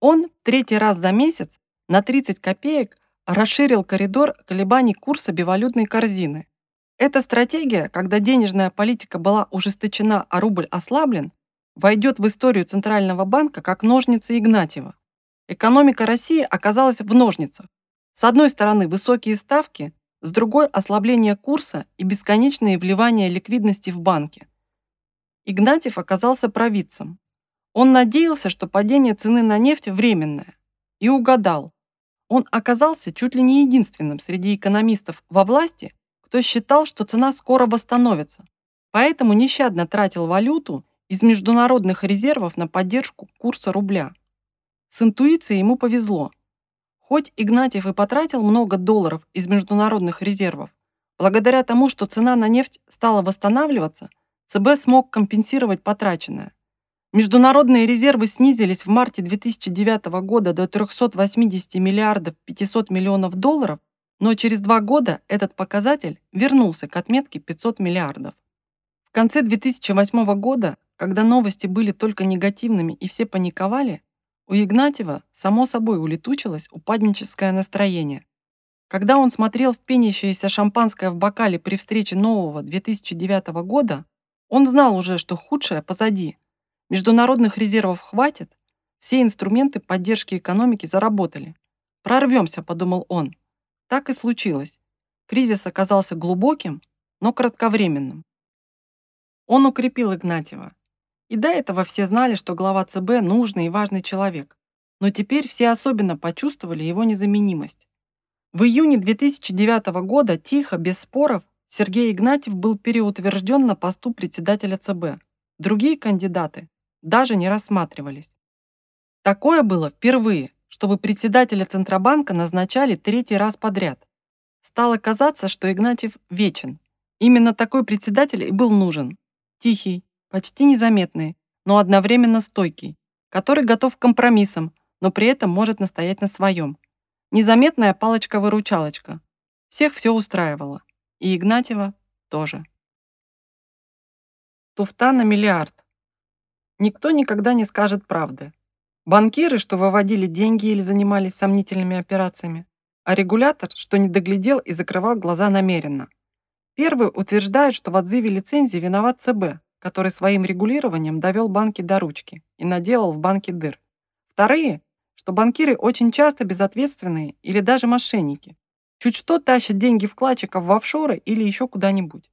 A: Он третий раз за месяц на 30 копеек расширил коридор колебаний курса бивалютной корзины. Эта стратегия, когда денежная политика была ужесточена, а рубль ослаблен, войдет в историю Центрального банка как ножницы Игнатьева. Экономика России оказалась в ножницах. С одной стороны высокие ставки, с другой ослабление курса и бесконечные вливания ликвидности в банки. Игнатьев оказался провидцем. Он надеялся, что падение цены на нефть временное. И угадал. Он оказался чуть ли не единственным среди экономистов во власти, кто считал, что цена скоро восстановится, поэтому нещадно тратил валюту из международных резервов на поддержку курса рубля. С интуицией ему повезло. Хоть Игнатьев и потратил много долларов из международных резервов, благодаря тому, что цена на нефть стала восстанавливаться, ЦБ смог компенсировать потраченное. Международные резервы снизились в марте 2009 года до 380 миллиардов 500 миллионов долларов но через два года этот показатель вернулся к отметке 500 миллиардов. В конце 2008 года, когда новости были только негативными и все паниковали, у Игнатьева само собой улетучилось упадническое настроение. Когда он смотрел в пенящееся шампанское в бокале при встрече нового 2009 года, он знал уже, что худшее позади. Международных резервов хватит, все инструменты поддержки экономики заработали. «Прорвемся», — подумал он. Так и случилось. Кризис оказался глубоким, но кратковременным. Он укрепил Игнатьева. И до этого все знали, что глава ЦБ нужный и важный человек. Но теперь все особенно почувствовали его незаменимость. В июне 2009 года тихо, без споров, Сергей Игнатьев был переутвержден на посту председателя ЦБ. Другие кандидаты даже не рассматривались. Такое было впервые, чтобы председателя Центробанка назначали третий раз подряд. Стало казаться, что Игнатьев вечен. Именно такой председатель и был нужен. Тихий, почти незаметный, но одновременно стойкий, который готов к компромиссам, но при этом может настоять на своем. Незаметная палочка-выручалочка. Всех все устраивало. И Игнатьева тоже. Туфта на миллиард. Никто никогда не скажет правды. Банкиры, что выводили деньги или занимались сомнительными операциями, а регулятор, что не доглядел и закрывал глаза намеренно. Первый утверждает, что в отзыве лицензии виноват ЦБ, который своим регулированием довел банки до ручки и наделал в банке дыр. Вторые, что банкиры очень часто безответственные или даже мошенники. Чуть что тащат деньги вкладчиков в офшоры или еще куда-нибудь.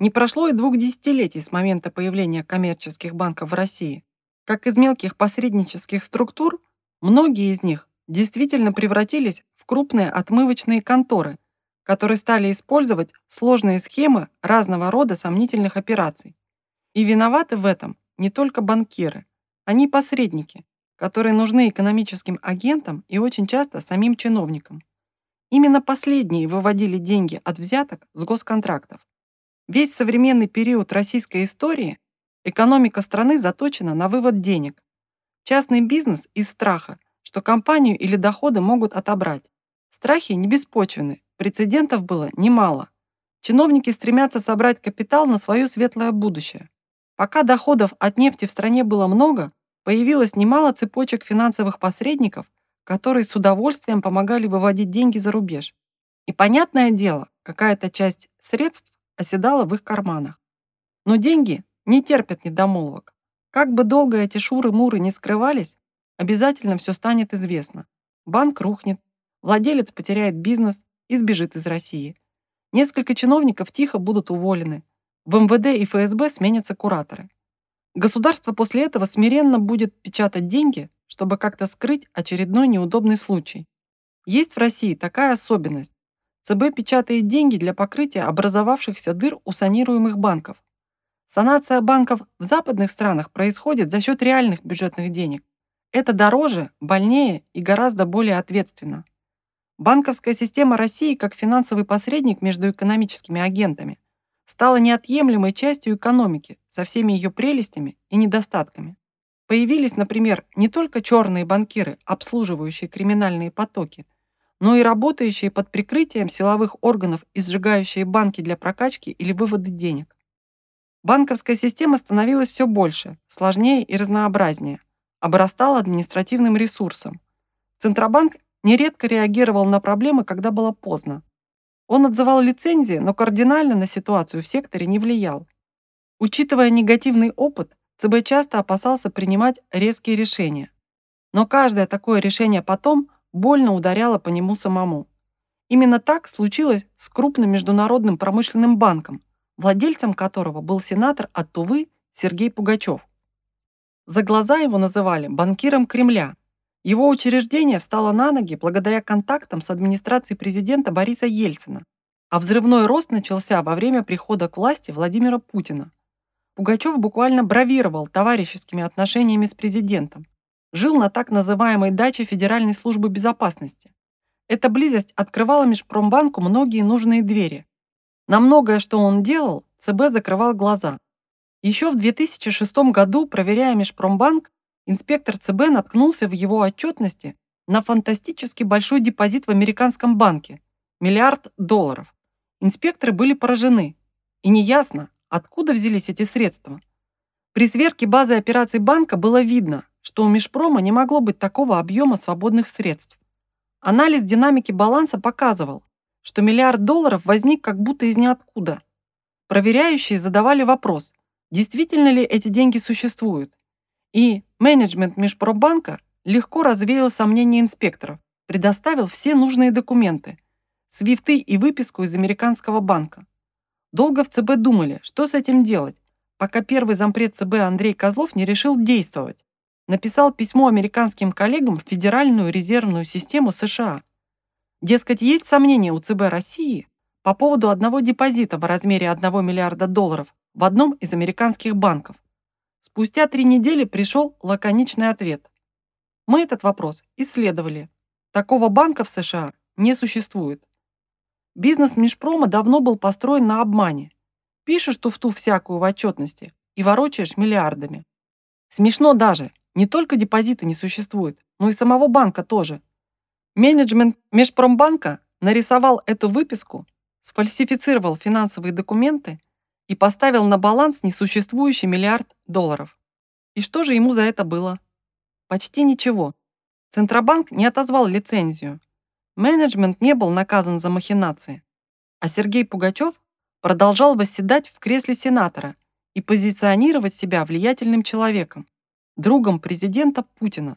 A: Не прошло и двух десятилетий с момента появления коммерческих банков в России. Как из мелких посреднических структур, многие из них действительно превратились в крупные отмывочные конторы, которые стали использовать сложные схемы разного рода сомнительных операций. И виноваты в этом не только банкиры. Они посредники, которые нужны экономическим агентам и очень часто самим чиновникам. Именно последние выводили деньги от взяток с госконтрактов. Весь современный период российской истории экономика страны заточена на вывод денег. Частный бизнес из страха, что компанию или доходы могут отобрать. Страхи не беспочвены, прецедентов было немало. Чиновники стремятся собрать капитал на свое светлое будущее. Пока доходов от нефти в стране было много, появилось немало цепочек финансовых посредников, которые с удовольствием помогали выводить деньги за рубеж. И понятное дело, какая-то часть средств оседала в их карманах. Но деньги не терпят недомолвок. Как бы долго эти шуры-муры не скрывались, обязательно все станет известно. Банк рухнет, владелец потеряет бизнес и сбежит из России. Несколько чиновников тихо будут уволены. В МВД и ФСБ сменятся кураторы. Государство после этого смиренно будет печатать деньги, чтобы как-то скрыть очередной неудобный случай. Есть в России такая особенность. ЦБ печатает деньги для покрытия образовавшихся дыр у санируемых банков. Санация банков в западных странах происходит за счет реальных бюджетных денег. Это дороже, больнее и гораздо более ответственно. Банковская система России как финансовый посредник между экономическими агентами стала неотъемлемой частью экономики со всеми ее прелестями и недостатками. Появились, например, не только черные банкиры, обслуживающие криминальные потоки, но и работающие под прикрытием силовых органов и сжигающие банки для прокачки или вывода денег. Банковская система становилась все больше, сложнее и разнообразнее, обрастала административным ресурсом. Центробанк нередко реагировал на проблемы, когда было поздно. Он отзывал лицензии, но кардинально на ситуацию в секторе не влиял. Учитывая негативный опыт, ЦБ часто опасался принимать резкие решения. Но каждое такое решение потом больно ударяла по нему самому. Именно так случилось с крупным международным промышленным банком, владельцем которого был сенатор от Тувы Сергей Пугачев. За глаза его называли банкиром Кремля. Его учреждение встало на ноги благодаря контактам с администрацией президента Бориса Ельцина, а взрывной рост начался во время прихода к власти Владимира Путина. Пугачев буквально бравировал товарищескими отношениями с президентом, жил на так называемой даче Федеральной службы безопасности. Эта близость открывала Межпромбанку многие нужные двери. На многое, что он делал, ЦБ закрывал глаза. Еще в 2006 году, проверяя Межпромбанк, инспектор ЦБ наткнулся в его отчетности на фантастически большой депозит в американском банке – миллиард долларов. Инспекторы были поражены. И неясно, откуда взялись эти средства. При сверке базы операций банка было видно, что у Межпрома не могло быть такого объема свободных средств. Анализ динамики баланса показывал, что миллиард долларов возник как будто из ниоткуда. Проверяющие задавали вопрос, действительно ли эти деньги существуют. И менеджмент Межпромбанка легко развеял сомнения инспекторов, предоставил все нужные документы, свифты и выписку из американского банка. Долго в ЦБ думали, что с этим делать, пока первый зампред ЦБ Андрей Козлов не решил действовать написал письмо американским коллегам в Федеральную резервную систему США. Дескать, есть сомнения у ЦБ России по поводу одного депозита в размере 1 миллиарда долларов в одном из американских банков. Спустя три недели пришел лаконичный ответ. Мы этот вопрос исследовали. Такого банка в США не существует. Бизнес Межпрома давно был построен на обмане. Пишешь туфту всякую в отчетности и ворочаешь миллиардами. Смешно даже, не только депозита не существует, но и самого банка тоже. Менеджмент Межпромбанка нарисовал эту выписку, сфальсифицировал финансовые документы и поставил на баланс несуществующий миллиард долларов. И что же ему за это было? Почти ничего. Центробанк не отозвал лицензию. Менеджмент не был наказан за махинации. А Сергей Пугачев продолжал восседать в кресле сенатора и позиционировать себя влиятельным человеком, другом президента Путина.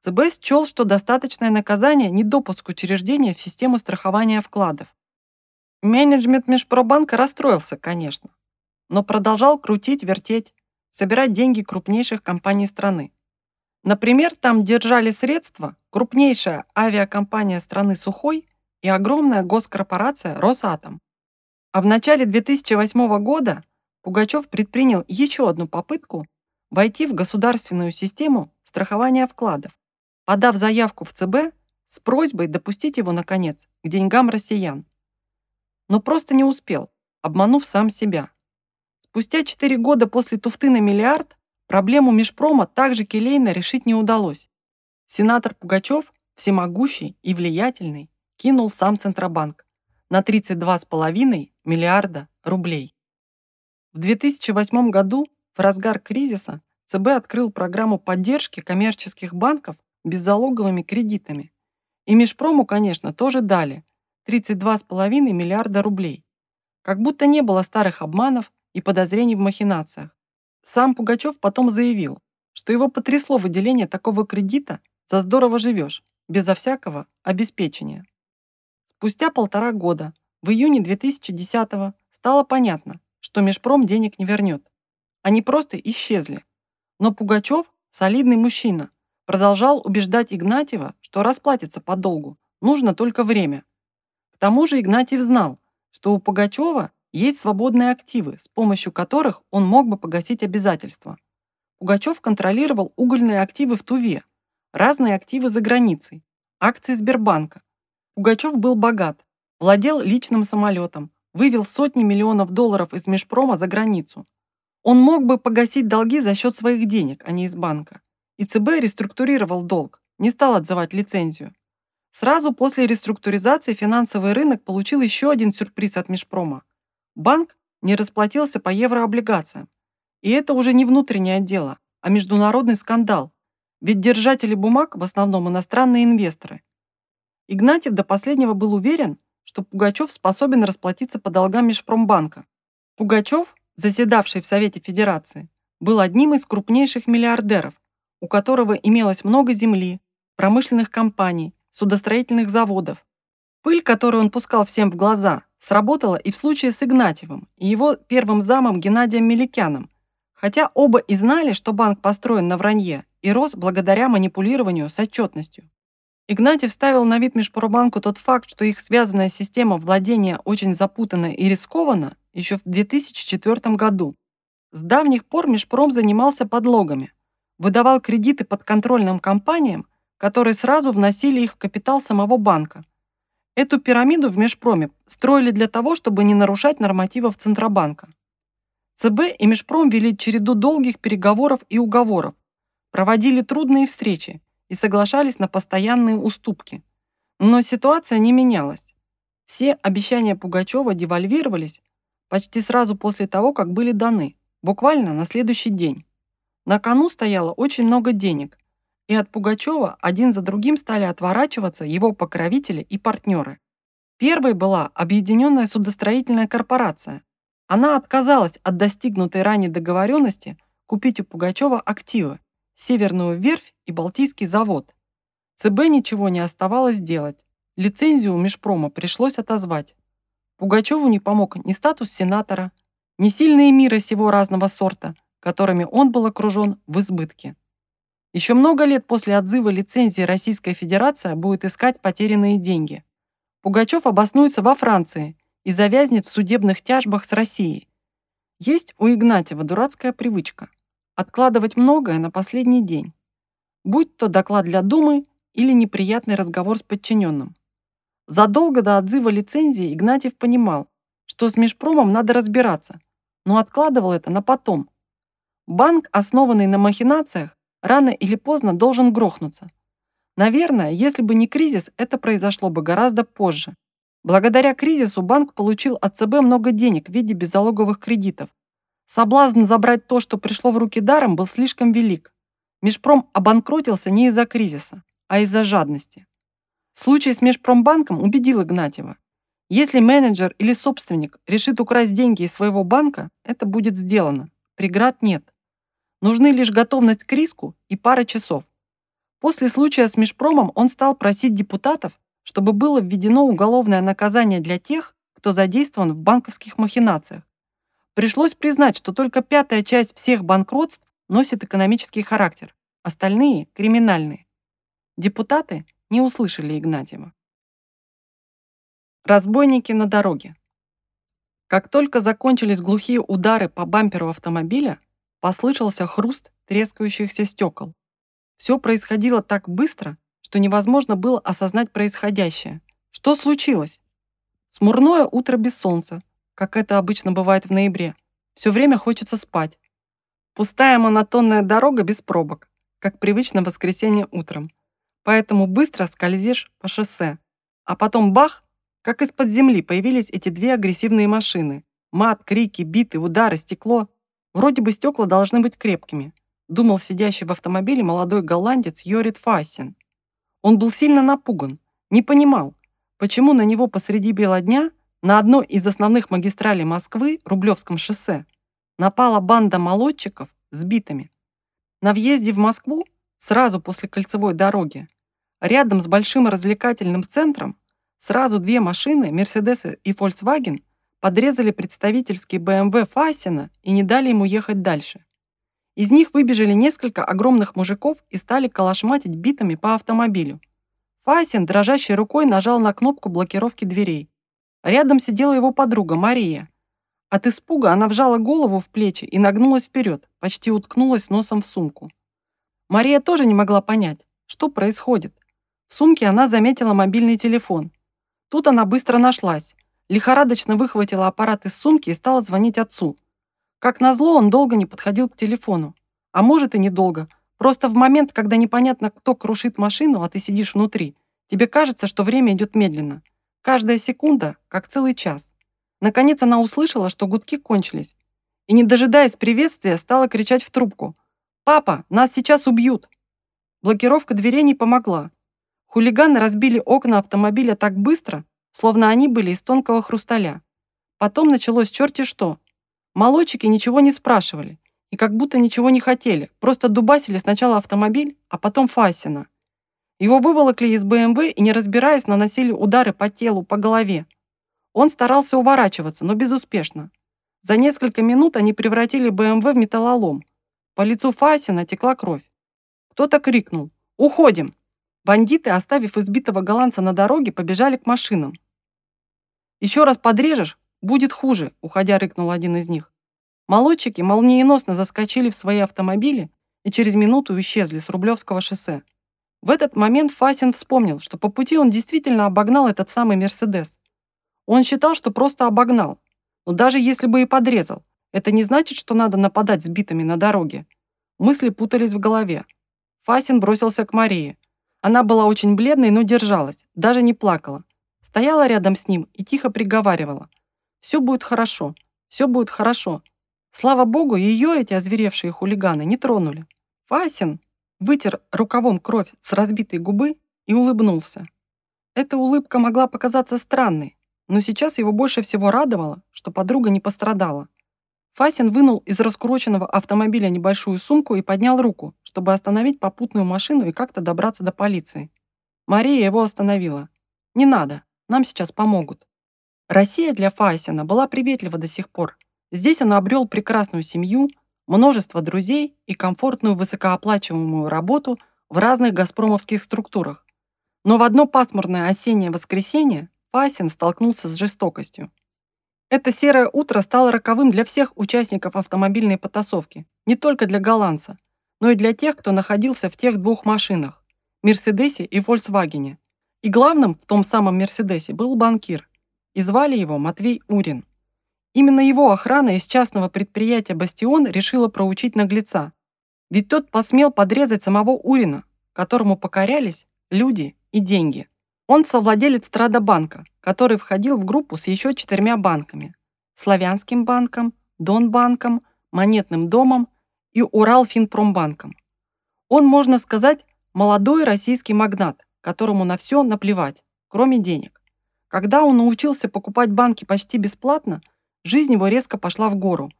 A: ЦБ счел, что достаточное наказание – недопуск учреждения в систему страхования вкладов. Менеджмент Межпробанка расстроился, конечно, но продолжал крутить, вертеть, собирать деньги крупнейших компаний страны. Например, там держали средства крупнейшая авиакомпания страны Сухой и огромная госкорпорация Росатом. А в начале 2008 года Пугачев предпринял еще одну попытку войти в государственную систему страхования вкладов подав заявку в ЦБ с просьбой допустить его, наконец, к деньгам россиян. Но просто не успел, обманув сам себя. Спустя 4 года после туфты на миллиард проблему Межпрома также келейно решить не удалось. Сенатор Пугачев, всемогущий и влиятельный, кинул сам Центробанк на 32,5 миллиарда рублей. В 2008 году, в разгар кризиса, ЦБ открыл программу поддержки коммерческих банков беззалоговыми кредитами. И Межпрому, конечно, тоже дали 32,5 миллиарда рублей. Как будто не было старых обманов и подозрений в махинациях. Сам Пугачев потом заявил, что его потрясло выделение такого кредита за здорово живешь, безо всякого обеспечения. Спустя полтора года, в июне 2010 стало понятно, что Межпром денег не вернет. Они просто исчезли. Но Пугачев – солидный мужчина, Продолжал убеждать Игнатьева, что расплатится по долгу, нужно только время. К тому же Игнатьев знал, что у Пугачева есть свободные активы, с помощью которых он мог бы погасить обязательства. Пугачев контролировал угольные активы в Туве, разные активы за границей, акции Сбербанка. Пугачев был богат, владел личным самолетом, вывел сотни миллионов долларов из Межпрома за границу. Он мог бы погасить долги за счет своих денег, а не из банка и ЦБ реструктурировал долг, не стал отзывать лицензию. Сразу после реструктуризации финансовый рынок получил еще один сюрприз от Межпрома. Банк не расплатился по еврооблигациям. И это уже не внутреннее дело, а международный скандал. Ведь держатели бумаг в основном иностранные инвесторы. Игнатьев до последнего был уверен, что Пугачев способен расплатиться по долгам Межпромбанка. Пугачев, заседавший в Совете Федерации, был одним из крупнейших миллиардеров, у которого имелось много земли, промышленных компаний, судостроительных заводов. Пыль, которую он пускал всем в глаза, сработала и в случае с Игнатьевым и его первым замом Геннадием Меликяном, хотя оба и знали, что банк построен на вранье и рос благодаря манипулированию с отчетностью. Игнатьев ставил на вид Межпромбанку тот факт, что их связанная система владения очень запутана и рискована еще в 2004 году. С давних пор Межпром занимался подлогами, выдавал кредиты подконтрольным компаниям, которые сразу вносили их в капитал самого банка. Эту пирамиду в Межпроме строили для того, чтобы не нарушать нормативов Центробанка. ЦБ и Межпром вели череду долгих переговоров и уговоров, проводили трудные встречи и соглашались на постоянные уступки. Но ситуация не менялась. Все обещания Пугачева девальвировались почти сразу после того, как были даны, буквально на следующий день. На кону стояло очень много денег, и от Пугачева один за другим стали отворачиваться его покровители и партнеры. Первой была Объединенная судостроительная корпорация. Она отказалась от достигнутой ранее договоренности купить у Пугачева активы, Северную верфь и Балтийский завод. ЦБ ничего не оставалось делать. Лицензию Межпрома пришлось отозвать. Пугачеву не помог ни статус сенатора, ни сильные мира сего разного сорта – которыми он был окружен в избытке. Еще много лет после отзыва лицензии Российская Федерация будет искать потерянные деньги. Пугачев обоснуется во Франции и завязнет в судебных тяжбах с Россией. Есть у Игнатьева дурацкая привычка – откладывать многое на последний день. Будь то доклад для Думы или неприятный разговор с подчиненным. Задолго до отзыва лицензии Игнатьев понимал, что с межпромом надо разбираться, но откладывал это на потом. Банк, основанный на махинациях, рано или поздно должен грохнуться. Наверное, если бы не кризис, это произошло бы гораздо позже. Благодаря кризису банк получил от ЦБ много денег в виде беззалоговых кредитов. Соблазн забрать то, что пришло в руки даром, был слишком велик. Межпром обанкротился не из-за кризиса, а из-за жадности. Случай с Межпромбанком убедил Игнатьева. Если менеджер или собственник решит украсть деньги из своего банка, это будет сделано. Преград нет. Нужны лишь готовность к риску и пара часов. После случая с Межпромом он стал просить депутатов, чтобы было введено уголовное наказание для тех, кто задействован в банковских махинациях. Пришлось признать, что только пятая часть всех банкротств носит экономический характер, остальные – криминальные. Депутаты не услышали Игнатьева. Разбойники на дороге. Как только закончились глухие удары по бамперу автомобиля, послышался хруст трескающихся стекол. Все происходило так быстро, что невозможно было осознать происходящее. Что случилось? Смурное утро без солнца, как это обычно бывает в ноябре. Все время хочется спать. Пустая монотонная дорога без пробок, как привычно воскресенье утром поэтому быстро скользишь по шоссе. А потом бах, как из-под земли появились эти две агрессивные машины. Мат, крики, биты, удары, стекло. Вроде бы стекла должны быть крепкими, думал сидящий в автомобиле молодой голландец Йорит Фассин. Он был сильно напуган, не понимал, почему на него посреди бела дня на одной из основных магистралей Москвы, Рублевском шоссе, напала банда молодчиков с битами. На въезде в Москву, сразу после кольцевой дороги, Рядом с большим развлекательным центром сразу две машины, Mercedes и Volkswagen, подрезали представительский BMW Фасина и не дали ему ехать дальше. Из них выбежали несколько огромных мужиков и стали калашматить битами по автомобилю. Фасин дрожащей рукой нажал на кнопку блокировки дверей. Рядом сидела его подруга Мария. От испуга она вжала голову в плечи и нагнулась вперед, почти уткнулась носом в сумку. Мария тоже не могла понять, что происходит. В сумке она заметила мобильный телефон. Тут она быстро нашлась. Лихорадочно выхватила аппарат из сумки и стала звонить отцу. Как назло, он долго не подходил к телефону. А может и недолго. Просто в момент, когда непонятно, кто крушит машину, а ты сидишь внутри, тебе кажется, что время идет медленно. Каждая секунда, как целый час. Наконец она услышала, что гудки кончились. И, не дожидаясь приветствия, стала кричать в трубку. «Папа, нас сейчас убьют!» Блокировка дверей не помогла. Хулиганы разбили окна автомобиля так быстро, словно они были из тонкого хрусталя. Потом началось черти что. Молодчики ничего не спрашивали и как будто ничего не хотели, просто дубасили сначала автомобиль, а потом Фасина. Его выволокли из БМВ и, не разбираясь, наносили удары по телу, по голове. Он старался уворачиваться, но безуспешно. За несколько минут они превратили БМВ в металлолом. По лицу Фасина текла кровь. Кто-то крикнул «Уходим!» Бандиты, оставив избитого голландца на дороге, побежали к машинам. «Еще раз подрежешь, будет хуже», — уходя рыкнул один из них. Молодчики молниеносно заскочили в свои автомобили и через минуту исчезли с Рублевского шоссе. В этот момент Фасин вспомнил, что по пути он действительно обогнал этот самый «Мерседес». Он считал, что просто обогнал. Но даже если бы и подрезал, это не значит, что надо нападать сбитыми на дороге. Мысли путались в голове. Фасин бросился к Марии. Она была очень бледной, но держалась, даже не плакала. Стояла рядом с ним и тихо приговаривала. «Все будет хорошо, все будет хорошо». Слава богу, ее эти озверевшие хулиганы не тронули. Фасин вытер рукавом кровь с разбитой губы и улыбнулся. Эта улыбка могла показаться странной, но сейчас его больше всего радовало, что подруга не пострадала. Фасин вынул из раскуроченного автомобиля небольшую сумку и поднял руку, чтобы остановить попутную машину и как-то добраться до полиции. Мария его остановила. «Не надо, нам сейчас помогут». Россия для Фасина была приветлива до сих пор. Здесь он обрел прекрасную семью, множество друзей и комфортную высокооплачиваемую работу в разных газпромовских структурах. Но в одно пасмурное осеннее воскресенье Фасин столкнулся с жестокостью. Это серое утро стало роковым для всех участников автомобильной потасовки, не только для голландца, но и для тех, кто находился в тех двух машинах – Мерседесе и Фольксвагене. И главным в том самом Мерседесе был банкир, и звали его Матвей Урин. Именно его охрана из частного предприятия «Бастион» решила проучить наглеца, ведь тот посмел подрезать самого Урина, которому покорялись люди и деньги. Он совладелец Страдобанка, который входил в группу с еще четырьмя банками – Славянским банком, Донбанком, Монетным домом и Уралфинпромбанком. Он, можно сказать, молодой российский магнат, которому на все наплевать, кроме денег. Когда он научился покупать банки почти бесплатно, жизнь его резко пошла в гору.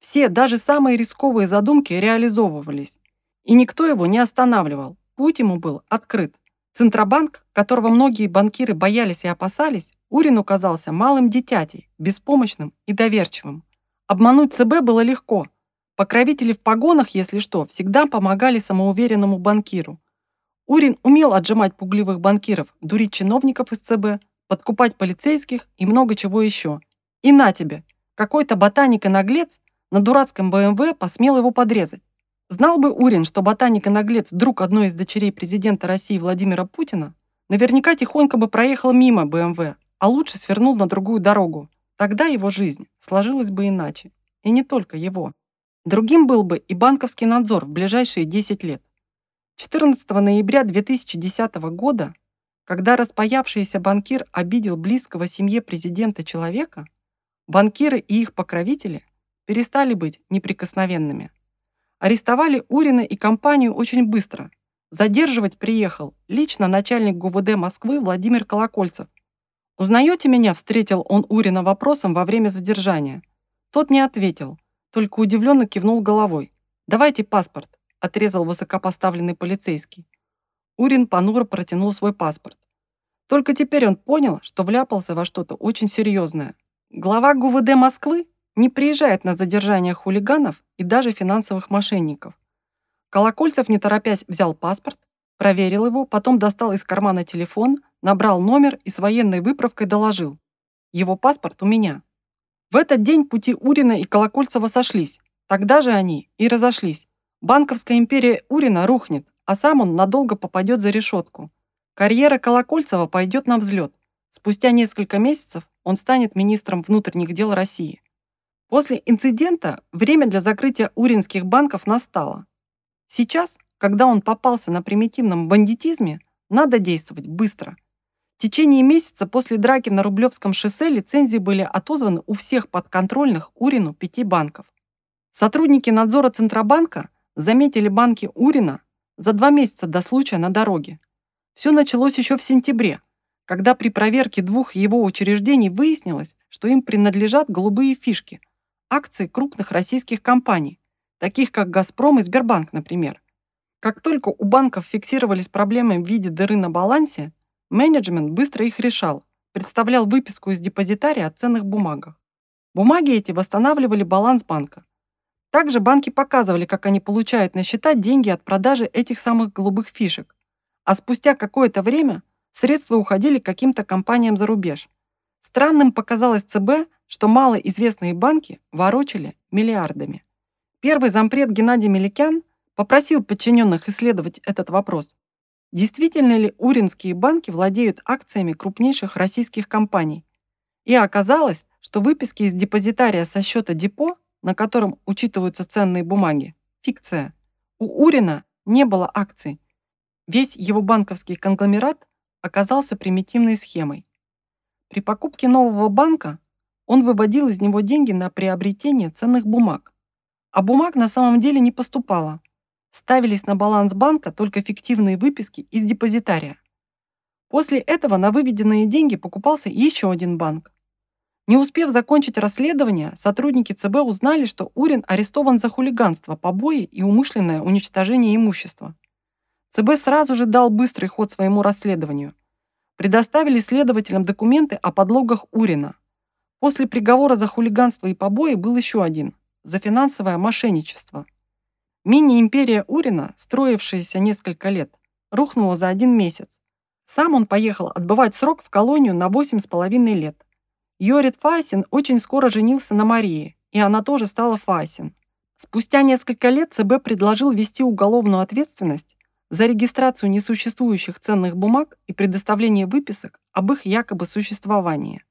A: Все, даже самые рисковые задумки реализовывались. И никто его не останавливал, путь ему был открыт. Центробанк, которого многие банкиры боялись и опасались, Урин казался малым дитятей, беспомощным и доверчивым. Обмануть ЦБ было легко. Покровители в погонах, если что, всегда помогали самоуверенному банкиру. Урин умел отжимать пугливых банкиров, дурить чиновников из ЦБ, подкупать полицейских и много чего еще. И на тебе, какой-то ботаник и наглец на дурацком БМВ посмел его подрезать. Знал бы Урин, что ботаник и наглец, друг одной из дочерей президента России Владимира Путина, наверняка тихонько бы проехал мимо БМВ, а лучше свернул на другую дорогу. Тогда его жизнь сложилась бы иначе. И не только его. Другим был бы и банковский надзор в ближайшие 10 лет. 14 ноября 2010 года, когда распаявшийся банкир обидел близкого семье президента человека, банкиры и их покровители перестали быть неприкосновенными. Арестовали Урина и компанию очень быстро. Задерживать приехал лично начальник ГУВД Москвы Владимир Колокольцев. «Узнаете меня?» – встретил он Урина вопросом во время задержания. Тот не ответил, только удивленно кивнул головой. «Давайте паспорт», – отрезал высокопоставленный полицейский. Урин понуро протянул свой паспорт. Только теперь он понял, что вляпался во что-то очень серьезное. Глава ГУВД Москвы не приезжает на задержание хулиганов и даже финансовых мошенников. Колокольцев, не торопясь, взял паспорт, проверил его, потом достал из кармана телефон, набрал номер и с военной выправкой доложил. Его паспорт у меня. В этот день пути Урина и Колокольцева сошлись. Тогда же они и разошлись. Банковская империя Урина рухнет, а сам он надолго попадет за решетку. Карьера Колокольцева пойдет на взлет. Спустя несколько месяцев он станет министром внутренних дел России. После инцидента время для закрытия уринских банков настало. Сейчас, когда он попался на примитивном бандитизме, надо действовать быстро. В течение месяца после драки на Рублевском шоссе лицензии были отозваны у всех подконтрольных Урину пяти банков. Сотрудники надзора Центробанка заметили банки Урина за два месяца до случая на дороге. Все началось еще в сентябре, когда при проверке двух его учреждений выяснилось, что им принадлежат голубые фишки – акции крупных российских компаний, таких как «Газпром» и «Сбербанк», например. Как только у банков фиксировались проблемы в виде дыры на балансе, менеджмент быстро их решал, представлял выписку из депозитария о ценных бумагах. Бумаги эти восстанавливали баланс банка. Также банки показывали, как они получают на счета деньги от продажи этих самых голубых фишек. А спустя какое-то время средства уходили каким-то компаниям за рубеж. Странным показалось ЦБ, что малоизвестные банки ворочали миллиардами. Первый зампред Геннадий Меликян попросил подчиненных исследовать этот вопрос. Действительно ли уринские банки владеют акциями крупнейших российских компаний? И оказалось, что выписки из депозитария со счета депо, на котором учитываются ценные бумаги, фикция. У Урина не было акций. Весь его банковский конгломерат оказался примитивной схемой. При покупке нового банка он выводил из него деньги на приобретение ценных бумаг. А бумаг на самом деле не поступало. Ставились на баланс банка только фиктивные выписки из депозитария. После этого на выведенные деньги покупался еще один банк. Не успев закончить расследование, сотрудники ЦБ узнали, что Урин арестован за хулиганство, побои и умышленное уничтожение имущества. ЦБ сразу же дал быстрый ход своему расследованию. Предоставили следователям документы о подлогах Урина – После приговора за хулиганство и побои был еще один – за финансовое мошенничество. Мини-империя Урина, строившаяся несколько лет, рухнула за один месяц. Сам он поехал отбывать срок в колонию на 8,5 лет. Йорит Фасин очень скоро женился на Марии, и она тоже стала Фасин. Спустя несколько лет ЦБ предложил ввести уголовную ответственность за регистрацию несуществующих ценных бумаг и предоставление выписок об их якобы существовании.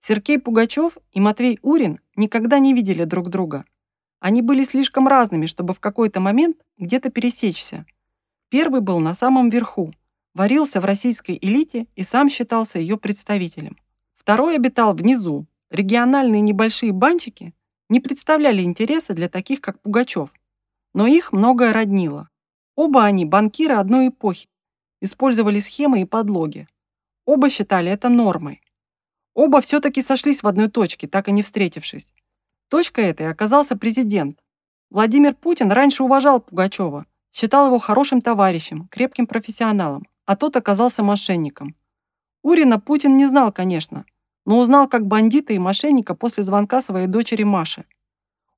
A: Сергей Пугачев и Матвей Урин никогда не видели друг друга. Они были слишком разными, чтобы в какой-то момент где-то пересечься. Первый был на самом верху, варился в российской элите и сам считался ее представителем. Второй обитал внизу. Региональные небольшие банчики не представляли интереса для таких, как Пугачев, но их многое роднило. Оба они банкиры одной эпохи, использовали схемы и подлоги. Оба считали это нормой. Оба все-таки сошлись в одной точке, так и не встретившись. Точкой этой оказался президент. Владимир Путин раньше уважал Пугачева, считал его хорошим товарищем, крепким профессионалом, а тот оказался мошенником. Урина Путин не знал, конечно, но узнал как бандита и мошенника после звонка своей дочери Маши.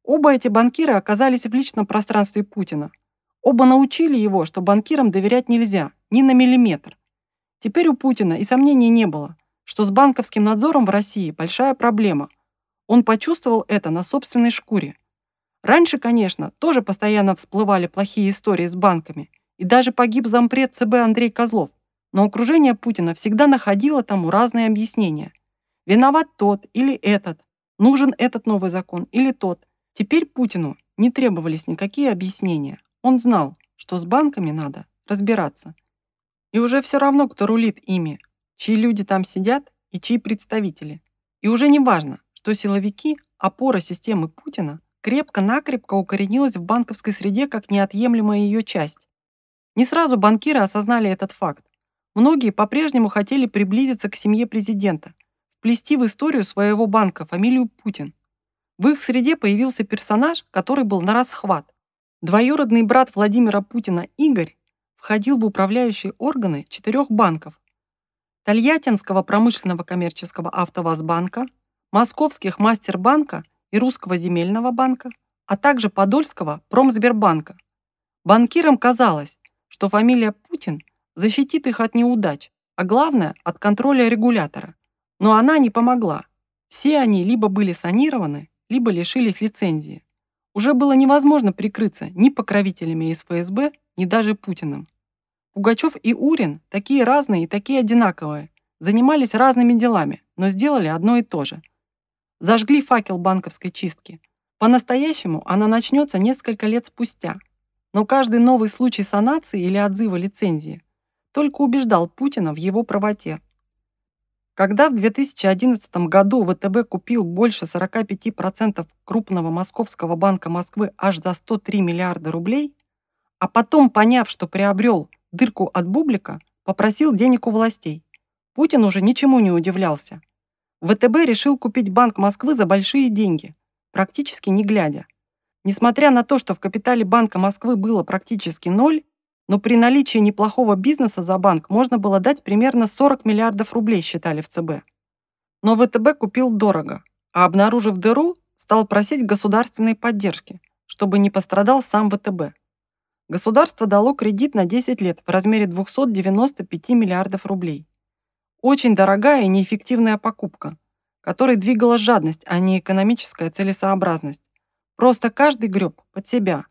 A: Оба эти банкира оказались в личном пространстве Путина. Оба научили его, что банкирам доверять нельзя, ни на миллиметр. Теперь у Путина и сомнений не было – что с банковским надзором в России большая проблема. Он почувствовал это на собственной шкуре. Раньше, конечно, тоже постоянно всплывали плохие истории с банками, и даже погиб зампред ЦБ Андрей Козлов, но окружение Путина всегда находило тому разные объяснения. Виноват тот или этот, нужен этот новый закон или тот. Теперь Путину не требовались никакие объяснения. Он знал, что с банками надо разбираться. И уже все равно, кто рулит ими, чьи люди там сидят и чьи представители. И уже не важно, что силовики, опора системы Путина, крепко-накрепко укоренилась в банковской среде как неотъемлемая ее часть. Не сразу банкиры осознали этот факт. Многие по-прежнему хотели приблизиться к семье президента, вплести в историю своего банка фамилию Путин. В их среде появился персонаж, который был на расхват. Двоюродный брат Владимира Путина Игорь входил в управляющие органы четырех банков, Тольяттинского промышленного коммерческого автовазбанка, Московских мастербанка и Русского земельного банка, а также Подольского промсбербанка. Банкирам казалось, что фамилия Путин защитит их от неудач, а главное – от контроля регулятора. Но она не помогла. Все они либо были санированы, либо лишились лицензии. Уже было невозможно прикрыться ни покровителями из ФСБ, ни даже Путиным. Пугачев и Урин, такие разные и такие одинаковые, занимались разными делами, но сделали одно и то же. Зажгли факел банковской чистки. По-настоящему она начнется несколько лет спустя. Но каждый новый случай санации или отзыва лицензии только убеждал Путина в его правоте. Когда в 2011 году ВТБ купил больше 45% крупного московского банка Москвы аж за 103 миллиарда рублей, а потом, поняв, что приобрел дырку от бублика, попросил денег у властей. Путин уже ничему не удивлялся. ВТБ решил купить Банк Москвы за большие деньги, практически не глядя. Несмотря на то, что в капитале Банка Москвы было практически ноль, но при наличии неплохого бизнеса за банк можно было дать примерно 40 миллиардов рублей, считали в ЦБ. Но ВТБ купил дорого, а обнаружив дыру, стал просить государственной поддержки, чтобы не пострадал сам ВТБ. Государство дало кредит на 10 лет в размере 295 миллиардов рублей. Очень дорогая и неэффективная покупка, которой двигала жадность, а не экономическая целесообразность. Просто каждый греб под себя.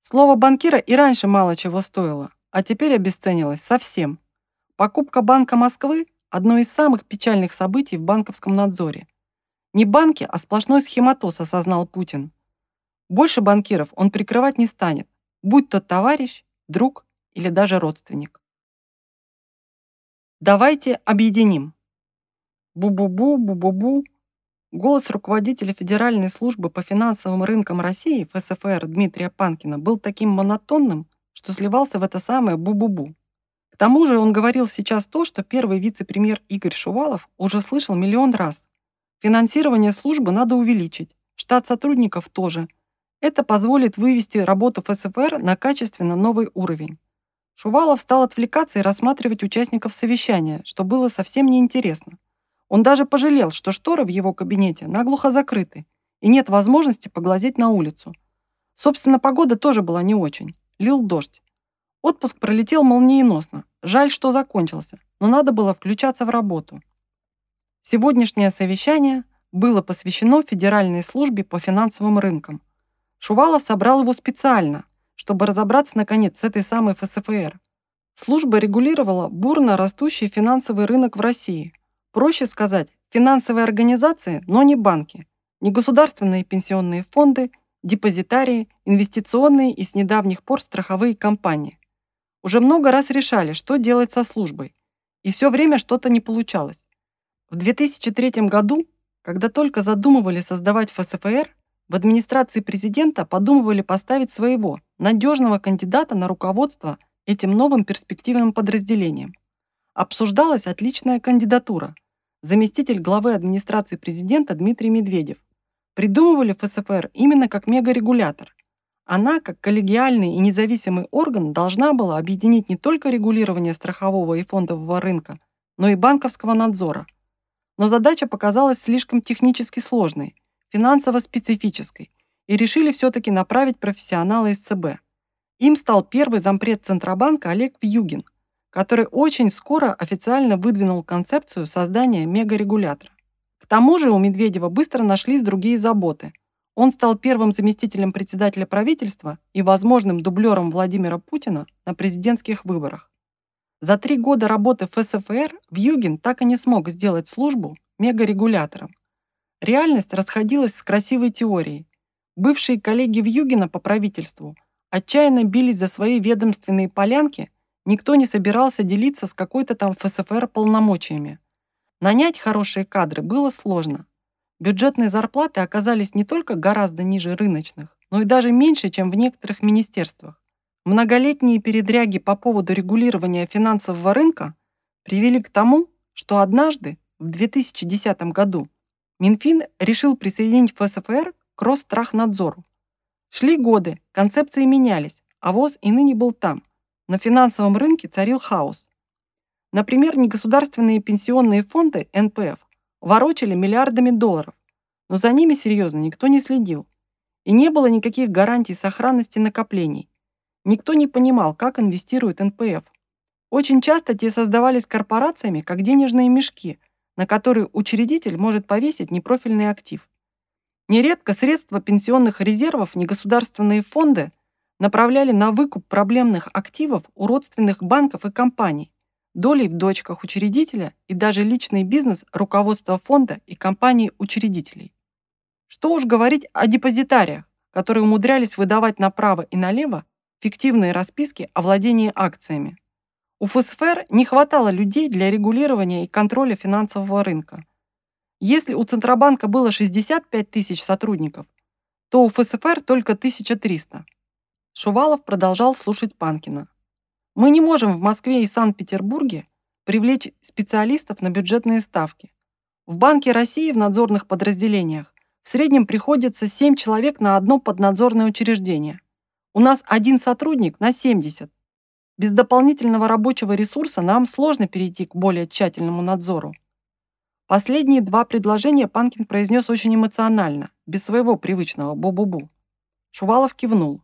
A: Слово банкира и раньше мало чего стоило, а теперь обесценилось совсем. Покупка Банка Москвы – одно из самых печальных событий в банковском надзоре. Не банки, а сплошной схематоз, осознал Путин. Больше банкиров он прикрывать не станет, будь то товарищ, друг или даже родственник. Давайте объединим. Бу-бу-бу, бу-бу-бу. Голос руководителя Федеральной службы по финансовым рынкам России ФСФР Дмитрия Панкина был таким монотонным, что сливался в это самое бу-бу-бу. К тому же он говорил сейчас то, что первый вице-премьер Игорь Шувалов уже слышал миллион раз. Финансирование службы надо увеличить, штат сотрудников тоже – это позволит вывести работу ФСФР на качественно новый уровень. Шувалов стал отвлекаться и рассматривать участников совещания, что было совсем неинтересно. Он даже пожалел, что шторы в его кабинете наглухо закрыты, и нет возможности поглазеть на улицу. Собственно, погода тоже была не очень. Лил дождь. Отпуск пролетел молниеносно. Жаль, что закончился, но надо было включаться в работу. Сегодняшнее совещание было посвящено Федеральной службе по финансовым рынкам. Шувалов собрал его специально, чтобы разобраться, наконец, с этой самой ФСФР. Служба регулировала бурно растущий финансовый рынок в России. Проще сказать, финансовые организации, но не банки, не государственные пенсионные фонды, депозитарии, инвестиционные и с недавних пор страховые компании. Уже много раз решали, что делать со службой, и все время что-то не получалось. В 2003 году, когда только задумывали создавать ФСФР, в администрации президента подумывали поставить своего, надежного кандидата на руководство этим новым перспективным подразделением. Обсуждалась отличная кандидатура – заместитель главы администрации президента Дмитрий Медведев. Придумывали ФСФР именно как мегарегулятор. Она, как коллегиальный и независимый орган, должна была объединить не только регулирование страхового и фондового рынка, но и банковского надзора. Но задача показалась слишком технически сложной – финансово-специфической, и решили все-таки направить профессионала из ЦБ. Им стал первый зампред Центробанка Олег Вьюгин, который очень скоро официально выдвинул концепцию создания мегарегулятора. К тому же у Медведева быстро нашлись другие заботы. Он стал первым заместителем председателя правительства и возможным дублером Владимира Путина на президентских выборах. За три года работы в СФР Вьюгин так и не смог сделать службу мегарегулятором. Реальность расходилась с красивой теорией. Бывшие коллеги Вьюгина по правительству отчаянно бились за свои ведомственные полянки, никто не собирался делиться с какой-то там ФСФР полномочиями. Нанять хорошие кадры было сложно. Бюджетные зарплаты оказались не только гораздо ниже рыночных, но и даже меньше, чем в некоторых министерствах. Многолетние передряги по поводу регулирования финансового рынка привели к тому, что однажды, в 2010 году, Минфин решил присоединить ФСФР к Росстрахнадзору. Шли годы, концепции менялись, а ВОЗ и ныне был там. На финансовом рынке царил хаос. Например, негосударственные пенсионные фонды НПФ ворочали миллиардами долларов, но за ними серьезно никто не следил. И не было никаких гарантий сохранности накоплений. Никто не понимал, как инвестирует НПФ. Очень часто те создавались корпорациями, как денежные мешки – на который учредитель может повесить непрофильный актив. Нередко средства пенсионных резервов негосударственные фонды направляли на выкуп проблемных активов у родственных банков и компаний, долей в дочках учредителя и даже личный бизнес руководства фонда и компаний-учредителей. Что уж говорить о депозитариях, которые умудрялись выдавать направо и налево фиктивные расписки о владении акциями. У ФСФР не хватало людей для регулирования и контроля финансового рынка. Если у Центробанка было 65 тысяч сотрудников, то у ФСФР только 1300. Шувалов продолжал слушать Панкина. Мы не можем в Москве и Санкт-Петербурге привлечь специалистов на бюджетные ставки. В Банке России в надзорных подразделениях в среднем приходится 7 человек на одно поднадзорное учреждение. У нас один сотрудник на 70. Без дополнительного рабочего ресурса нам сложно перейти к более тщательному надзору. Последние два предложения Панкин произнес очень эмоционально, без своего привычного бу-бу-бу. Шувалов кивнул.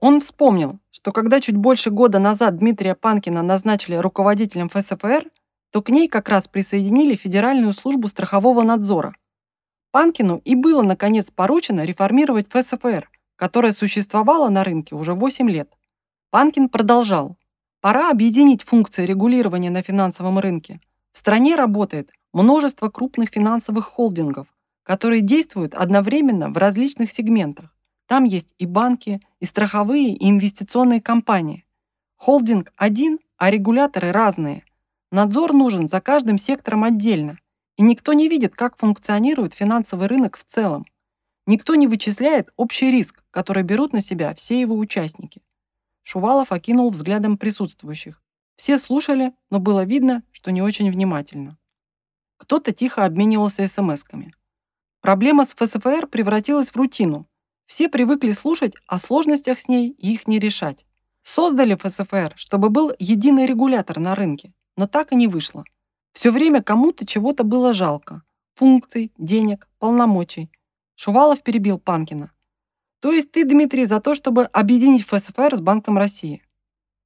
A: Он вспомнил, что когда чуть больше года назад Дмитрия Панкина назначили руководителем ФСФР, то к ней как раз присоединили Федеральную службу страхового надзора. Панкину и было, наконец, поручено реформировать ФСФР, которая существовала на рынке уже 8 лет. Панкин продолжал. Пора объединить функции регулирования на финансовом рынке. В стране работает множество крупных финансовых холдингов, которые действуют одновременно в различных сегментах. Там есть и банки, и страховые, и инвестиционные компании. Холдинг один, а регуляторы разные. Надзор нужен за каждым сектором отдельно, и никто не видит, как функционирует финансовый рынок в целом. Никто не вычисляет общий риск, который берут на себя все его участники. Шувалов окинул взглядом присутствующих. Все слушали, но было видно, что не очень внимательно. Кто-то тихо обменивался смс-ками. Проблема с ФСФР превратилась в рутину. Все привыкли слушать о сложностях с ней и их не решать. Создали ФСФР, чтобы был единый регулятор на рынке, но так и не вышло. Все время кому-то чего-то было жалко. Функций, денег, полномочий. Шувалов перебил Панкина. То есть ты, Дмитрий, за то, чтобы объединить ФСФР с Банком России?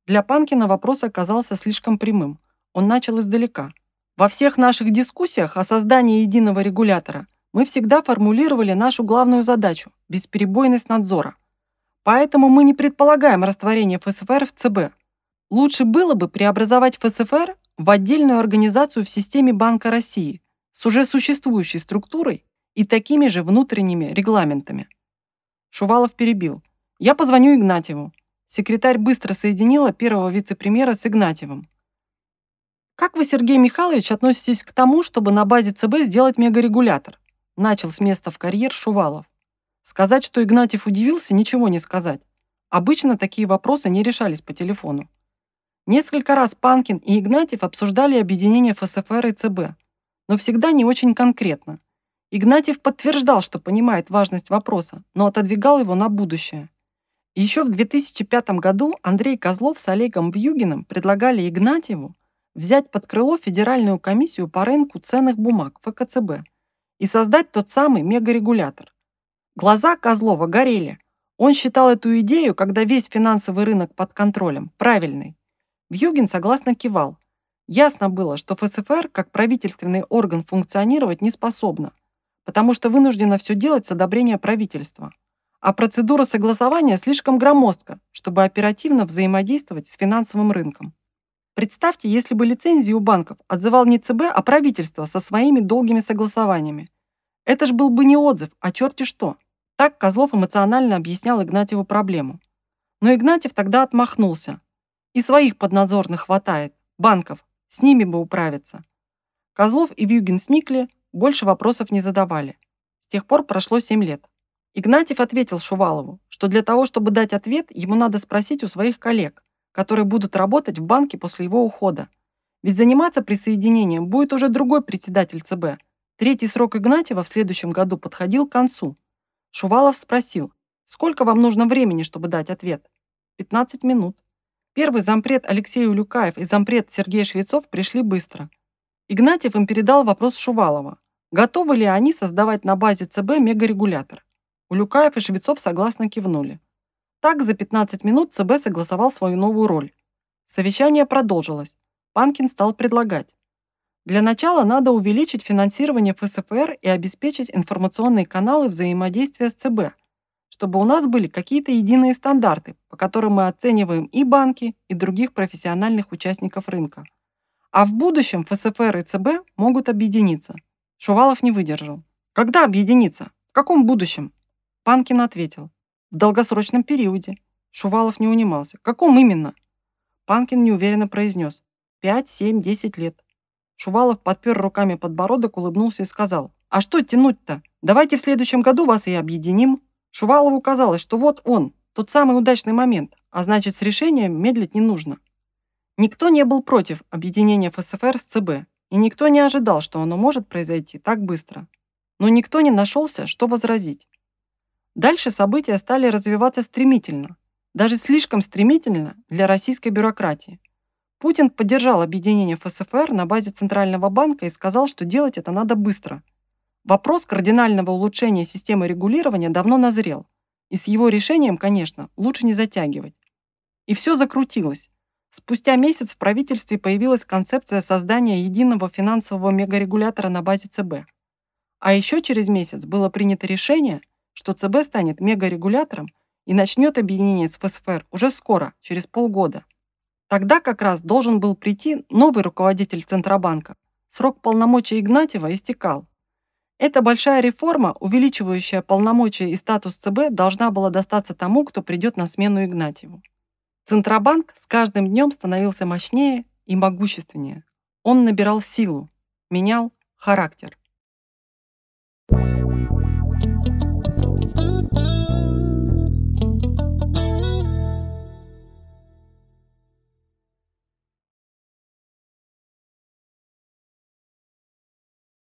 A: Для Панкина вопрос оказался слишком прямым. Он начал издалека. Во всех наших дискуссиях о создании единого регулятора мы всегда формулировали нашу главную задачу – бесперебойность надзора. Поэтому мы не предполагаем растворение ФСФР в ЦБ. Лучше было бы преобразовать ФСФР в отдельную организацию в системе Банка России с уже существующей структурой и такими же внутренними регламентами. Шувалов перебил. «Я позвоню Игнатьеву». Секретарь быстро соединила первого вице-премьера с Игнатьевым. «Как вы, Сергей Михайлович, относитесь к тому, чтобы на базе ЦБ сделать мегарегулятор?» Начал с места в карьер Шувалов. Сказать, что Игнатьев удивился, ничего не сказать. Обычно такие вопросы не решались по телефону. Несколько раз Панкин и Игнатьев обсуждали объединение ФСФР и ЦБ, но всегда не очень конкретно. Игнатьев подтверждал, что понимает важность вопроса, но отодвигал его на будущее. Еще в 2005 году Андрей Козлов с Олегом Вьюгиным предлагали Игнатьеву взять под крыло Федеральную комиссию по рынку ценных бумаг ФКЦБ и создать тот самый мегарегулятор. Глаза Козлова горели. Он считал эту идею, когда весь финансовый рынок под контролем, правильной. Вьюгин согласно кивал. Ясно было, что ФСФР как правительственный орган функционировать не способна, потому что вынуждена все делать с одобрения правительства. А процедура согласования слишком громоздка, чтобы оперативно взаимодействовать с финансовым рынком. Представьте, если бы лицензии у банков отзывал не ЦБ, а правительство со своими долгими согласованиями. Это ж был бы не отзыв, а черти что. Так Козлов эмоционально объяснял Игнатьеву проблему. Но Игнатьев тогда отмахнулся. И своих поднадзорных хватает, банков, с ними бы управиться. Козлов и Вьюгин сникли, больше вопросов не задавали. С тех пор прошло 7 лет. Игнатьев ответил Шувалову, что для того, чтобы дать ответ, ему надо спросить у своих коллег, которые будут работать в банке после его ухода. Ведь заниматься присоединением будет уже другой председатель ЦБ. Третий срок Игнатьева в следующем году подходил к концу. Шувалов спросил, сколько вам нужно времени, чтобы дать ответ? 15 минут. Первый зампред Алексей Улюкаев и зампред Сергей Швецов пришли быстро. Игнатьев им передал вопрос Шувалова. Готовы ли они создавать на базе ЦБ мегарегулятор? Улюкаев и Швецов согласно кивнули. Так за 15 минут ЦБ согласовал свою новую роль. Совещание продолжилось. Панкин стал предлагать. Для начала надо увеличить финансирование ФСФР и обеспечить информационные каналы взаимодействия с ЦБ, чтобы у нас были какие-то единые стандарты, по которым мы оцениваем и банки, и других профессиональных участников рынка. А в будущем ФСФР и ЦБ могут объединиться. Шувалов не выдержал. Когда объединиться? В каком будущем? Панкин ответил. В долгосрочном периоде. Шувалов не унимался. Каком именно? Панкин неуверенно произнес. Пять, семь, десять лет. Шувалов подпер руками подбородок, улыбнулся и сказал. А что тянуть-то? Давайте в следующем году вас и объединим. Шувалову казалось, что вот он, тот самый удачный момент, а значит с решением медлить не нужно. Никто не был против объединения ФСФР с ЦБ, и никто не ожидал, что оно может произойти так быстро. Но никто не нашелся, что возразить. Дальше события стали развиваться стремительно, даже слишком стремительно для российской бюрократии. Путин поддержал объединение ФСФР на базе Центрального банка и сказал, что делать это надо быстро. Вопрос кардинального улучшения системы регулирования давно назрел, и с его решением, конечно, лучше не затягивать. И все закрутилось. Спустя месяц в правительстве появилась концепция создания единого финансового мегарегулятора на базе ЦБ. А еще через месяц было принято решение – что ЦБ станет мегарегулятором и начнет объединение с ФСФР уже скоро, через полгода. Тогда как раз должен был прийти новый руководитель Центробанка. Срок полномочий Игнатьева истекал. Эта большая реформа, увеличивающая полномочия и статус ЦБ, должна была достаться тому, кто придет на смену Игнатьеву. Центробанк с каждым днем становился мощнее и могущественнее. Он набирал силу, менял характер.